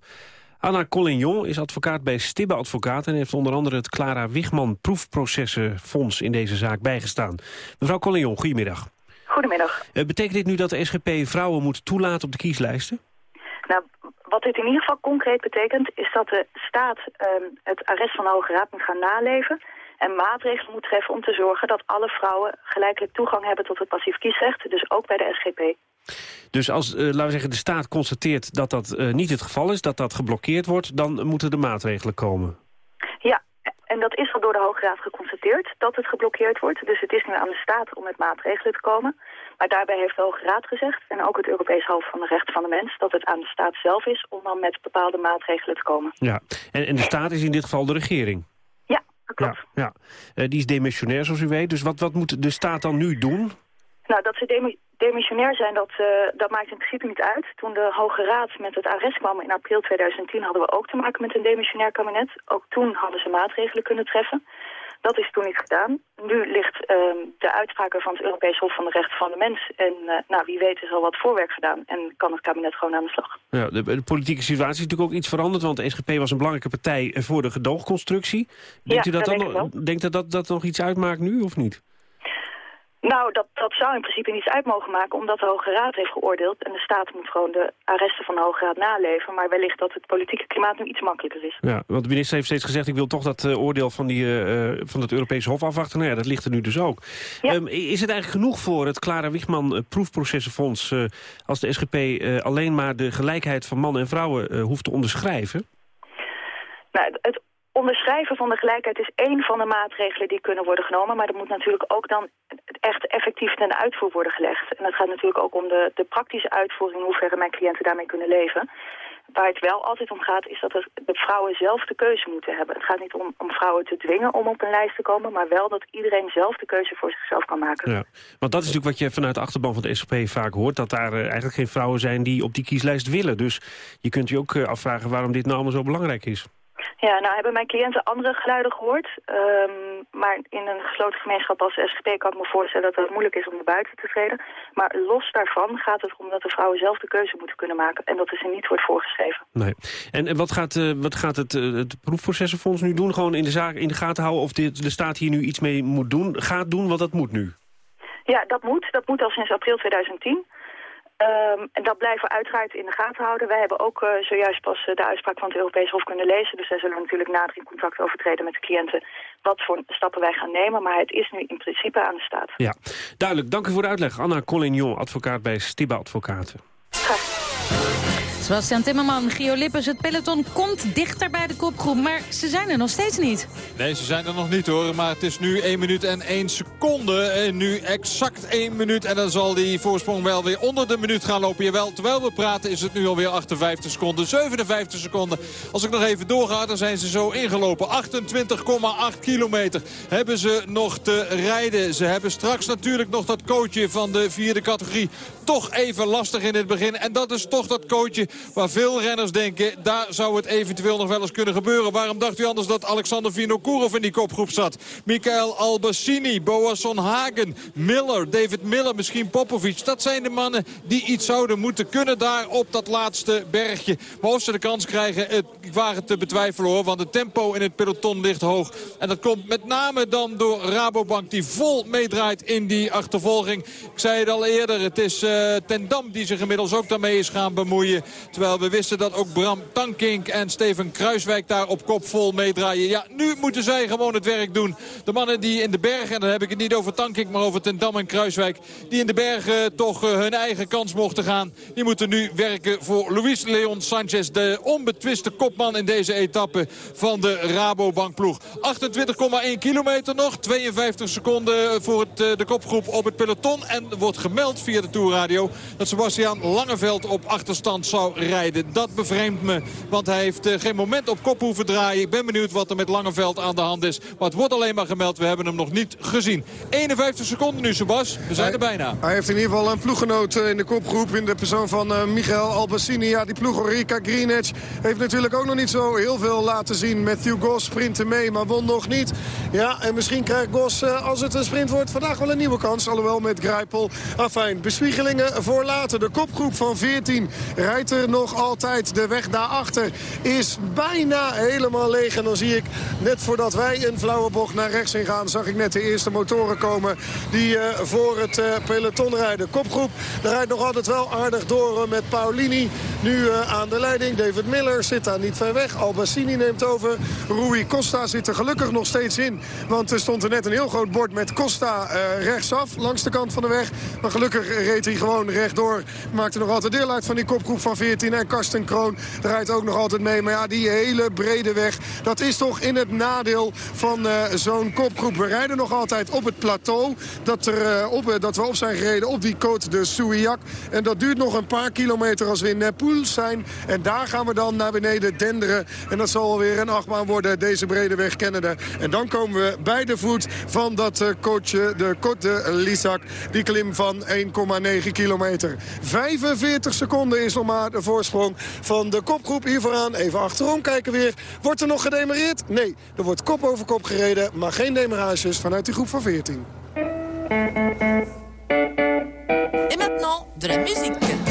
Anna Collignon is advocaat bij Stibbe Advocaat... en heeft onder andere het Clara Wigman Proefprocessenfonds in deze zaak bijgestaan. Mevrouw Collignon, goedemiddag. Goedemiddag. Eh, betekent dit nu dat de SGP vrouwen moet toelaten op de kieslijsten? Nou, wat dit in ieder geval concreet betekent... is dat de staat ehm, het arrest van de Hoge Raad moet gaan naleven... en maatregelen moet treffen om te zorgen dat alle vrouwen gelijkelijk toegang hebben tot het passief kiesrecht. Dus ook bij de SGP. Dus als, eh, laten we zeggen, de staat constateert dat dat eh, niet het geval is... dat dat geblokkeerd wordt, dan moeten er maatregelen komen. Ja, en dat is al door de Hoge Raad geconstateerd dat het geblokkeerd wordt. Dus het is nu aan de staat om met maatregelen te komen. Maar daarbij heeft de Hoge Raad gezegd, en ook het Europees Hof van de Rechten van de Mens... dat het aan de staat zelf is om dan met bepaalde maatregelen te komen. Ja, en, en de staat is in dit geval de regering? Ja, dat klopt. Ja, ja. Eh, die is demissionair, zoals u weet. Dus wat, wat moet de staat dan nu doen? Nou, dat ze demi- demissionair zijn, dat, eh, dat maakt in principe niet uit. Toen de Hoge Raad met het arrest kwam in april 2010... hadden we ook te maken met een demissionair kabinet. Ook toen hadden ze maatregelen kunnen treffen. Dat is toen niet gedaan. Nu ligt ehm, de uitspraken van het Europees Hof van de Rechten van de Mens. En eh, nou, wie weet is al wat voorwerk gedaan. En kan het kabinet gewoon aan de slag. Ja, de, de politieke situatie is natuurlijk ook iets veranderd... want de SGP was een belangrijke partij voor de gedoogconstructie. Denkt Ja, u dat, dat dan denk ik nog, denkt u dat dat nog iets uitmaakt nu, of niet? Nou, dat, dat zou in principe niets uit mogen maken, omdat de Hoge Raad heeft geoordeeld. En de staat moet gewoon de arresten van de Hoge Raad naleven. Maar wellicht dat het politieke klimaat nu iets makkelijker is. Ja, want de minister heeft steeds gezegd... ik wil toch dat eh, oordeel van, die, eh, eh, van het Europese Hof afwachten. Nou ja, dat ligt er nu dus ook. Ehm, is het eigenlijk genoeg voor het Clara Wichman Proefprocessenfonds... als de SGP alleen maar de gelijkheid van mannen en vrouwen hoeft te onderschrijven? Nou, het onderschrijven van de gelijkheid is één van de maatregelen die kunnen worden genomen. Maar dat moet natuurlijk ook dan echt effectief ten uitvoer worden gelegd. En het gaat natuurlijk ook om de, de praktische uitvoering, in hoeverre mijn cliënten daarmee kunnen leven. Waar het wel altijd om gaat, is dat de vrouwen zelf de keuze moeten hebben. Het gaat niet om, om vrouwen te dwingen om op een lijst te komen, maar wel dat iedereen zelf de keuze voor zichzelf kan maken. Ja, want dat is natuurlijk wat je vanuit de achterban van de SGP vaak hoort... dat daar eh, eigenlijk geen vrouwen zijn die op die kieslijst willen. Dus je kunt je ook eh, afvragen waarom dit nou allemaal zo belangrijk is. Ja, nou hebben mijn cliënten andere geluiden gehoord. Ehm, maar in een gesloten gemeenschap als SGP kan ik me voorstellen dat het moeilijk is om naar buiten te treden. Maar los daarvan gaat het om dat de vrouwen zelf de keuze moeten kunnen maken. En dat er niet wordt voorgeschreven. Nee. En, en wat gaat, eh, wat gaat het, eh, het proefprocessenfonds nu doen? Gewoon in de, zaak, in de gaten houden of dit, de staat hier nu iets mee moet doen? Gaat doen, want dat moet nu. Ja, dat moet. Dat moet al sinds april 2010. Ehm, en dat blijven we uiteraard in de gaten houden. Wij hebben ook eh, zojuist pas eh, de uitspraak van het Europees Hof kunnen lezen. Dus daar zullen natuurlijk nader in contact over treden met de cliënten... wat voor stappen wij gaan nemen. Maar het is nu in principe aan de staat. Ja, duidelijk. Dank u voor de uitleg. Anna Collignon, advocaat bij Stibba Advocaten. Sebastian Timmerman, Gio Lippers, het peloton komt dichter bij de kopgroep. Maar ze zijn er nog steeds niet. Nee, ze zijn er nog niet hoor. Maar het is nu 1 minuut en 1 seconde. En nu exact 1 minuut. En dan zal die voorsprong wel weer onder de minuut gaan lopen. Jawel, terwijl we praten is het nu alweer 58 seconden. 57 seconden. Als ik nog even doorga, dan zijn ze zo ingelopen. 28,8 kilometer hebben ze nog te rijden. Ze hebben straks natuurlijk nog dat coachje van de vierde categorie. Toch even lastig in het begin. En dat is toch dat coachje Waar veel renners denken, daar zou het eventueel nog wel eens kunnen gebeuren. Waarom dacht u anders dat Alexander Vinokourov in die kopgroep zat? Mikael Albassini, Boasson Hagen, Miller, David Miller, misschien Popovic. Dat zijn de mannen die iets zouden moeten kunnen daar op dat laatste bergje. Maar of ze de kans krijgen, het, het te betwijfelen hoor. Want het tempo in het peloton ligt hoog. En dat komt met name dan door Rabobank die vol meedraait in die achtervolging. Ik zei het al eerder, het is uh, Ten Dam die zich inmiddels ook daarmee is gaan bemoeien. Terwijl we wisten dat ook Bram Tankink en Steven Kruiswijk daar op kop vol meedraaien. Ja, nu moeten zij gewoon het werk doen. De mannen die in de bergen, en dan heb ik het niet over Tankink, maar over Ten Dam en Kruiswijk... die in de bergen toch uh, hun eigen kans mochten gaan. Die moeten nu werken voor Luis Leon Sanchez, de onbetwiste kopman in deze etappe van de Rabobank ploeg. 28,1 kilometer nog, 52 seconden voor het, uh, de kopgroep op het peloton. En wordt gemeld via de Tourradio dat Sebastian Langeveld op achterstand zou rijden. Dat bevreemdt me, want hij heeft uh, geen moment op kop hoeven draaien. Ik ben benieuwd wat er met Langeveld aan de hand is. Maar het wordt alleen maar gemeld, we hebben hem nog niet gezien. 51 seconden nu, Sebas. We zijn hij, er bijna. Hij heeft in ieder geval een ploeggenoot in de kopgroep in de persoon van uh, Michael Albassini. Ja, die ploeg Orica Greenedge heeft natuurlijk ook nog niet zo heel veel laten zien. Matthew Goss sprinten mee, maar won nog niet. Ja, en misschien krijgt Goss, uh, als het een sprint wordt, vandaag wel een nieuwe kans. Alhoewel met Grijpel. Afijn, bespiegelingen voor later. De kopgroep van 14 rijdt nog altijd. De weg daarachter is bijna helemaal leeg. En dan zie ik, net voordat wij een flauwe bocht naar rechts in gaan... zag ik net de eerste motoren komen die uh, voor het uh, peloton rijden. Kopgroep, daar rijdt nog altijd wel aardig door met Paulini. Nu uh, aan de leiding. David Miller zit daar niet ver weg. Albassini neemt over. Rui Costa zit er gelukkig nog steeds in. Want er stond er net een heel groot bord met Costa rechtsaf. Langs de kant van de weg. Maar gelukkig reed hij gewoon rechtdoor. Maakte nog altijd deel uit van die kopgroep van 14. En Karsten Kroon rijdt ook nog altijd mee. Maar ja, die hele brede weg. Dat is toch in het nadeel van uh, zo'n kopgroep. We rijden nog altijd op het plateau. Dat, er, op, dat we op zijn gereden op die Côte de Souillac. En dat duurt nog een paar kilometer als we in Zijn. En daar gaan we dan naar beneden denderen. En dat zal weer een achtbaan worden, deze brede weg kennende. En dan komen we bij de voet van dat uh, coachje, de de Lissac. Die klim van 1,9 kilometer. 45 seconden is nog maar de voorsprong van de kopgroep hier vooraan. Even achterom kijken weer. Wordt er nog gedemareerd? Nee, er wordt kop over kop gereden, maar geen demarages vanuit die groep van 14. Et maintenant, de musique.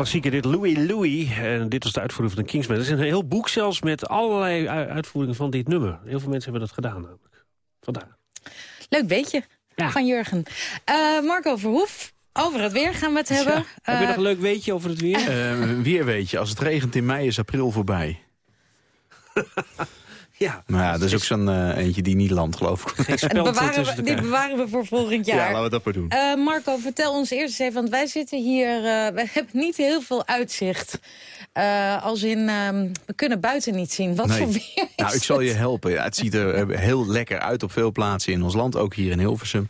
Klassieker, dit Louis Louis. En dit was de uitvoering van de Kingsmen. Er is een heel boek zelfs met allerlei uitvoeringen van dit nummer. Heel veel mensen hebben dat gedaan namelijk. Vandaar. Leuk beetje van Jurgen. Uh, Marco Verhoef, over het weer gaan we het hebben. Ja. Heb je nog een leuk weetje over het weer? Uh, weer weetje. Als het regent in mei is april voorbij. Ja, maar ja, dat is ook zo'n uh, eentje die niet landt, geloof ik. Geen bewaren we, die bewaren we voor volgend jaar. Ja, laten we dat maar doen. Uh, Marco, vertel ons eerst eens even, want wij zitten hier... Uh, we hebben niet heel veel uitzicht. als in, ehm, we kunnen buiten niet zien. Wat nee. voor weer Nou, ik zal je helpen. Ja, het ziet er heel lekker uit op veel plaatsen in ons land. Ook hier in Hilversum.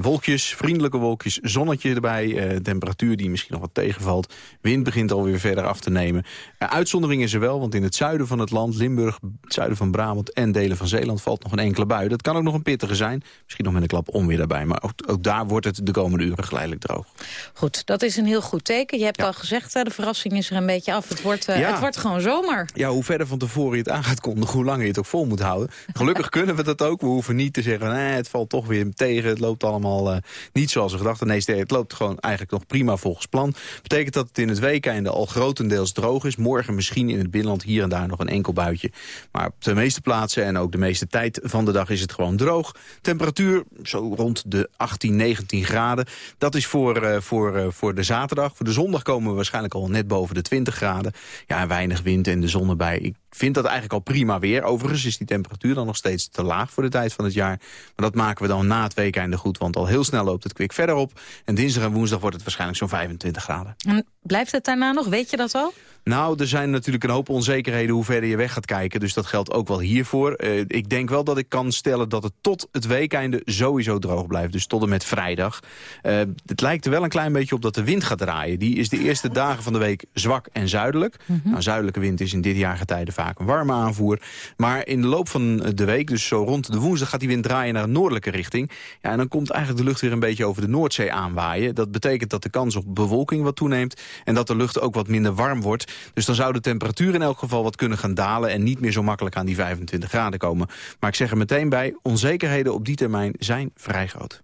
wolkjes, vriendelijke wolkjes, zonnetje erbij. temperatuur die misschien nog wat tegenvalt. Wind begint alweer verder af te nemen. uitzondering is er wel, want in het zuiden van het land... Limburg, het zuiden van Brabant en delen van Zeeland valt nog een enkele bui. Dat kan ook nog een pittige zijn. Misschien nog met een klap onweer daarbij. Maar ook, ook daar wordt het de komende uren geleidelijk droog. Goed, dat is een heel goed teken. Je hebt ja. al gezegd, de verrassing is er een beetje af. Het wordt, uh, ja. het wordt gewoon zomer. Ja, hoe verder van tevoren je het aan gaat kondigen... hoe langer je het ook vol moet houden. Gelukkig kunnen we dat ook. We hoeven niet te zeggen, nee, het valt toch weer tegen. Het loopt allemaal uh, niet zoals we gedachten. Nee, het loopt gewoon eigenlijk nog prima volgens plan. Betekent dat het in het weekende al grotendeels droog is. Morgen misschien in het binnenland hier en daar nog een enkel buitje. Maar op de meeste plaatsen en ook de meeste tijd van de dag is het gewoon droog. Temperatuur zo rond de 18, 19 graden. Dat is voor, uh, voor, uh, voor de zaterdag. Voor de zondag komen we waarschijnlijk al net boven de 20 graden. Ja, weinig wind en de zon erbij. Ik vind dat eigenlijk al prima weer. Overigens is die temperatuur dan nog steeds te laag voor de tijd van het jaar. Maar dat maken we dan na het weekende goed. Want al heel snel loopt het kwik verder op. En dinsdag en woensdag wordt het waarschijnlijk zo'n 25 graden. En blijft het daarna nog? Weet je dat al? Nou, er zijn natuurlijk een hoop onzekerheden hoe verder je weg gaat kijken. Dus dat geldt ook wel hiervoor. Uh, ik denk wel dat ik kan stellen dat het tot het weekende sowieso droog blijft. Dus tot en met vrijdag. Uh, het lijkt er wel een klein beetje op dat de wind gaat draaien. Die is de eerste dagen van de week zwak en zuidelijk. Mm -hmm. nou, zuidelijke wind is in dit jaargetijde vaak een warme aanvoer. Maar in de loop van de week, dus zo rond de woensdag... gaat die wind draaien naar een noordelijke richting. Ja, en dan komt eigenlijk de lucht weer een beetje over de Noordzee aanwaaien. Dat betekent dat de kans op bewolking wat toeneemt... en dat de lucht ook wat minder warm wordt. Dus dan zou de temperatuur in elk geval wat kunnen gaan dalen... en niet meer zo makkelijk aan die 25 graden komen. Maar ik zeg er meteen bij, onzekerheden op die termijn zijn vrij groot.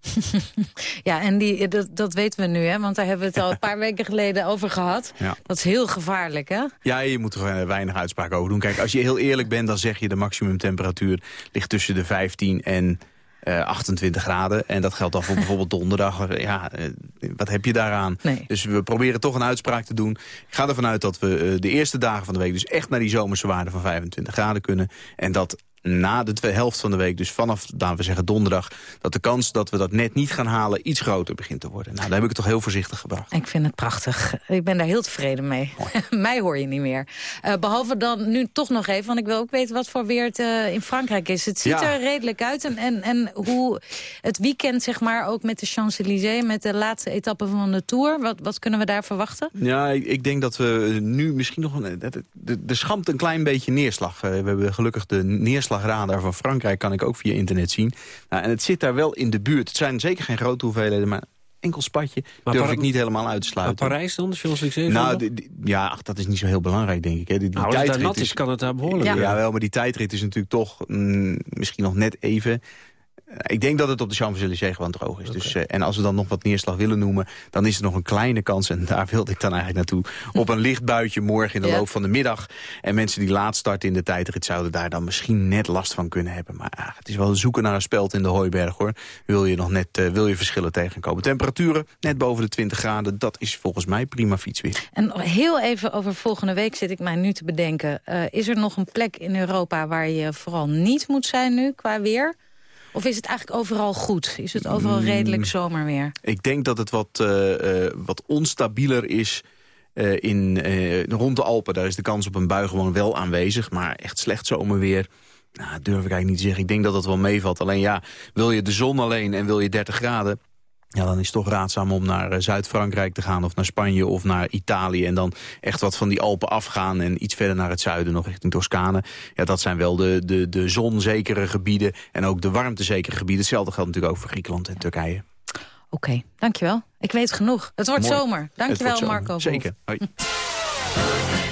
ja, en die, dat, dat weten we nu, hè? want daar hebben we het al een paar weken geleden over gehad. Ja. Dat is heel gevaarlijk, hè? Ja, je moet er weinig uitspraak over doen. Kijk, als je heel eerlijk bent, dan zeg je de maximumtemperatuur ligt tussen de 15 en... Uh, 28 graden. En dat geldt dan voor bijvoorbeeld donderdag. Ja, uh, wat heb je daaraan? Nee. Dus we proberen toch een uitspraak te doen. Ik ga ervan uit dat we uh, de eerste dagen van de week... dus echt naar die zomerse waarde van 25 graden kunnen. En dat na de helft van de week, dus vanaf, laten we zeggen donderdag... dat de kans dat we dat net niet gaan halen iets groter begint te worden. Nou, daar heb ik het toch heel voorzichtig gebracht. Ik vind het prachtig. Ik ben daar heel tevreden mee. Mij hoor je niet meer. Uh, behalve dan nu toch nog even, want ik wil ook weten wat voor weer het uh, in Frankrijk is. Het ziet ja. er redelijk uit. En, en, en hoe het weekend, zeg maar, ook met de Champs-Élysées... met de laatste etappe van de Tour, wat, wat kunnen we daar verwachten? Ja, ik, ik denk dat we nu misschien nog... Een, er schampt een klein beetje neerslag. Uh, we hebben gelukkig de neerslag radar van Frankrijk kan ik ook via internet zien. Nou, en het zit daar wel in de buurt. Het zijn zeker geen grote hoeveelheden, maar enkel spatje maar durf ik niet helemaal uit te sluiten. Maar Parijs dan, Champs-Élysées? Nou, ja, ach, dat is niet zo heel belangrijk, denk ik. Hè. Die, die nou, als het daar nat is, is, kan het daar behoorlijk. Ja. ja, wel, maar die tijdrit is natuurlijk toch mm, misschien nog net even... Ik denk dat het op de Champs-Élysées gewoon droog is. Okay. Dus, uh, en als we dan nog wat neerslag willen noemen... dan is er nog een kleine kans, en daar wilde ik dan eigenlijk naartoe... op een licht buitje morgen in de ja. loop van de middag. En mensen die laat starten in de tijdrit... zouden daar dan misschien net last van kunnen hebben. Maar ah, het is wel zoeken naar een speld in de hooiberg, hoor. Wil je nog net uh, wil je verschillen tegenkomen. Temperaturen net boven de 20 graden. Dat is volgens mij prima fietsweer. En heel even over volgende week zit ik mij nu te bedenken. Uh, is er nog een plek in Europa waar je vooral niet moet zijn nu qua weer... Of is het eigenlijk overal goed? Is het overal redelijk zomerweer? Ik denk dat het wat, uh, uh, watonstabieler is uh, in, rond de Alpen. Daar is de kans op een bui gewoon wel aanwezig. Maar echt slecht zomerweer... Nou, durf ik eigenlijk niet te zeggen. Ik denk dat dat wel meevalt. Alleen ja, wil je de zon alleen en wil je 30 graden... Ja, dan is het toch raadzaam om naar uh, Zuid-Frankrijk te gaan... of naar Spanje of naar Italië. En dan echt wat van die Alpen afgaan... en iets verder naar het zuiden, nog richting Toscane. Ja, dat zijn wel de, de, de zonzekere gebieden... en ook de warmtezekere gebieden. Hetzelfde geldt natuurlijk ook voor Griekenland en Turkije. Oké, okay, dankjewel. Ik weet genoeg. Het wordt Mooi. zomer. Dankjewel, zomer. Marco. Zeker. Hoi.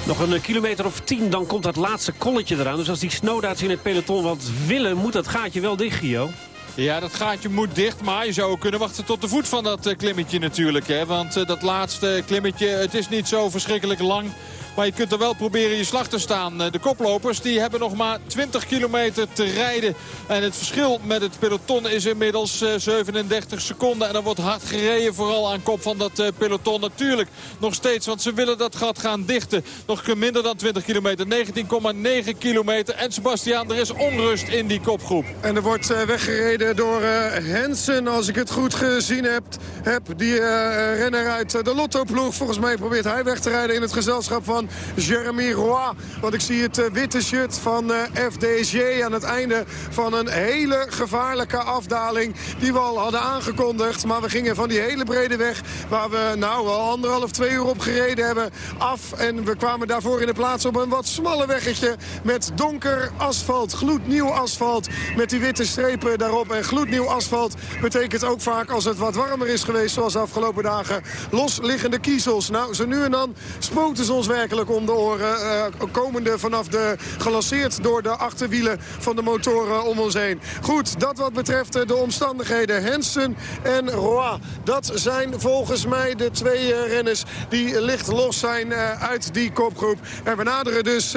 Nog een kilometer of tien, dan komt dat laatste kolletje eraan. Dus als die snowdaats in het peloton wat willen, moet dat gaatje wel dicht, Gio. Ja, dat gaatje moet dicht, maar je zou kunnen wachten tot de voet van dat eh, klimmetje natuurlijk. Hè? Want eh, dat laatste klimmetje, het is niet zo verschrikkelijk lang. Maar je kunt er wel proberen je slag te staan. Eh, de koplopers die hebben nog maar 20 kilometer te rijden. En het verschil met het peloton is inmiddels 37 seconden. En dan wordt hard gereden vooral aan kop van dat peloton. Natuurlijk nog steeds, want ze willen dat gat gaan dichten. Nog minder dan 20 kilometer, 19,9 kilometer. En Sebastian, er is onrust in die kopgroep. En er wordt weggereden door Hensen, als ik het goed gezien heb. Heb die uh, renner uit de Lotto-ploeg. Volgens mij probeert hij weg te rijden in het gezelschap van Jeremy Roy. Want ik zie het uh, witte shirt van FDG aan het einde van een hele gevaarlijke afdaling. Die we al hadden aangekondigd. Maar we gingen van die hele brede weg, waar we nou al anderhalf, twee uur op gereden hebben, af. En we kwamen daarvoor in de plaats op een wat smalle weggetje met donker asfalt. Gloednieuw asfalt met die witte strepen daarop en gloednieuw asfalt betekent ook vaak als het wat warmer is geweest... zoals de afgelopen dagen, losliggende kiezels. Nou, zo nu en dan spoten ze ons werkelijk om de oren. Uh, komende vanaf de, gelanceerd door de achterwielen van de motoren om ons heen. Goed, dat wat betreft eh, de omstandigheden. Hensen en Roy, dat zijn volgens mij de twee uh, renners... die licht los zijn uit die kopgroep. En we naderen dus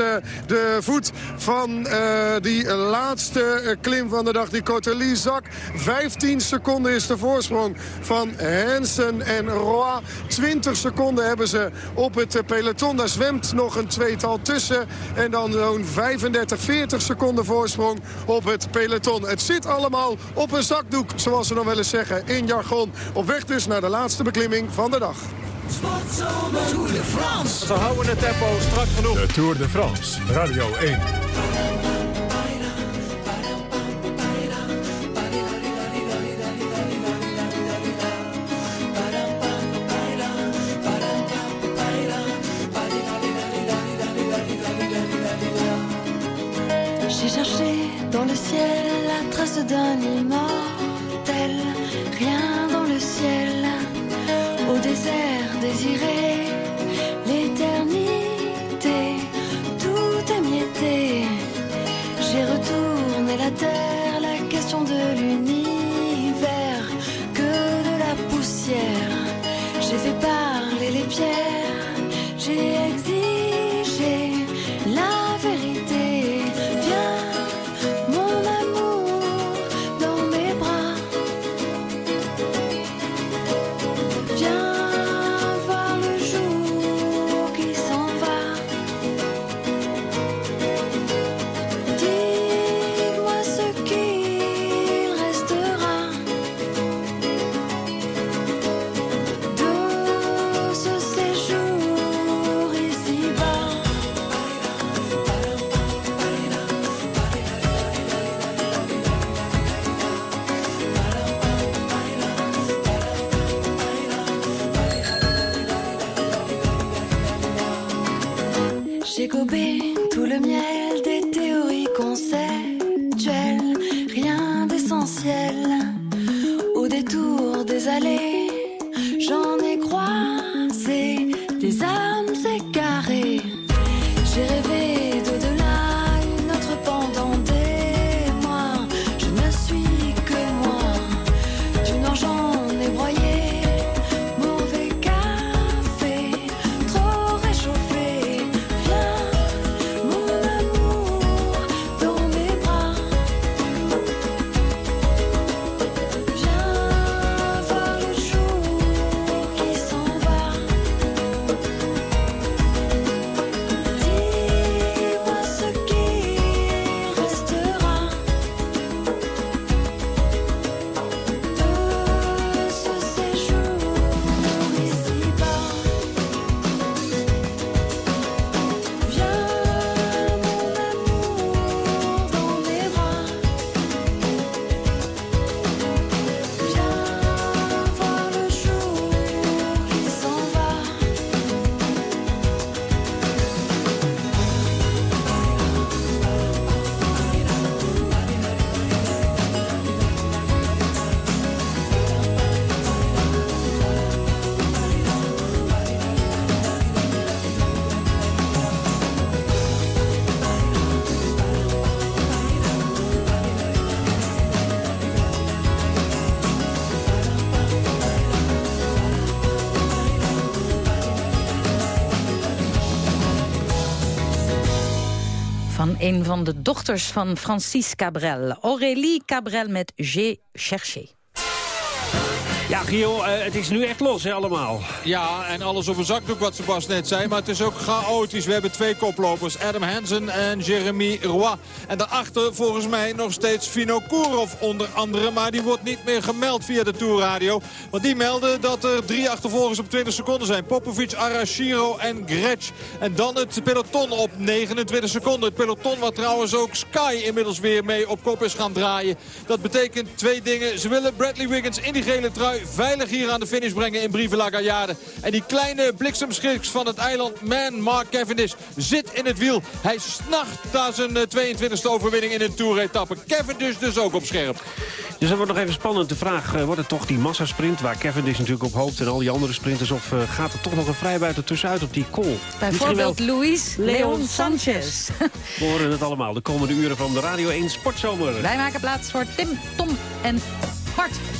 de voet van die laatste klim van de dag, die Cotelie 15 seconden is de voorsprong van Hansen en Roy. 20 seconden hebben ze op het peloton. Daar zwemt nog een tweetal tussen. En dan zo'n 35, 40 seconden voorsprong op het peloton. Het zit allemaal op een zakdoek, zoals ze dan wel eens zeggen, in jargon. Op weg dus naar de laatste beklimming van de dag. Tour de France. Ze houden het tempo strak genoeg. De Tour de France, Radio 1. La trace d'un immortel. Rien dans le ciel, au désert désiré, een van de dochters van Francis Cabrel. Aurélie Cabrel met J'ai cherché. Ja, Gio, eh, het is nu echt los, hè, allemaal. Ja, en alles op een zakdoek wat Sebas net zei. Maar het is ook chaotisch. We hebben twee koplopers. Adam Hansen en Jeremy Roy. En daarachter volgens mij nog steeds Fino Kourov onder andere. Maar die wordt niet meer gemeld via de Tourradio. Want die melden dat er drie achtervolgers op 20 seconden zijn. Popovic, Arashiro en Gretsch. En dan het peloton op 29 seconden. Het peloton wat trouwens ook Sky inmiddels weer mee op kop is gaan draaien. Dat betekent twee dingen. Ze willen Bradley Wiggins in die gele trui veilig hier aan de finish brengen in Brive la Gaillarde. En die kleine bliksemschiks van het eiland Man, Mark Cavendish, zit in het wiel. Hij snacht naar zijn 22e overwinning in een toeretappe. Cavendish dus ook op scherp. Dus dat wordt nog even spannend. De vraag, uh, wordt het toch die massasprint... waar Cavendish natuurlijk op hoopt en al die andere sprinters... of uh, gaat er toch nog een vrijbuiter tussenuit op die call? Bijvoorbeeld wel... Luis Leon Sanchez. We horen het allemaal de komende uren van de Radio 1 Sportzomer. Wij maken plaats voor Tim, Tom en Bart.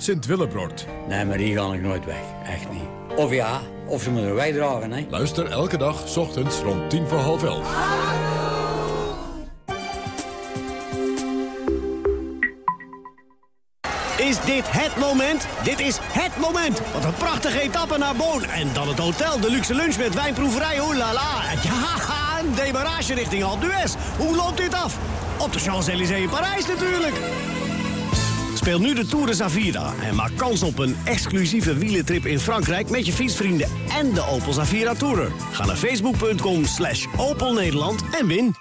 Sint-Willebroord. Nee, maar die ga ik nooit weg. Echt niet. Of ja, of ze moeten wij dragen, hè. Luister elke dag, s ochtends, rond tien voor half elf. Is dit het moment? Dit is het moment! Wat een prachtige etappe naar Boon. En dan het hotel, de luxe lunch met wijnproeverij, oh la la. Ja, een demarage richting Alpe d'Huez. Hoe loopt dit af? Op de Champs-Élysées in Parijs natuurlijk. Speel nu de Tour de Zavira en maak kans op een exclusieve wielentrip in Frankrijk... met je fietsvrienden en de Opel Zavira Tourer. Ga naar facebook.com slash Opel Nederland en win.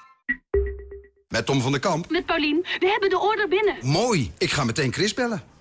Met Tom van der Kamp. Met Paulien. We hebben de order binnen. Mooi. Ik ga meteen Chris bellen.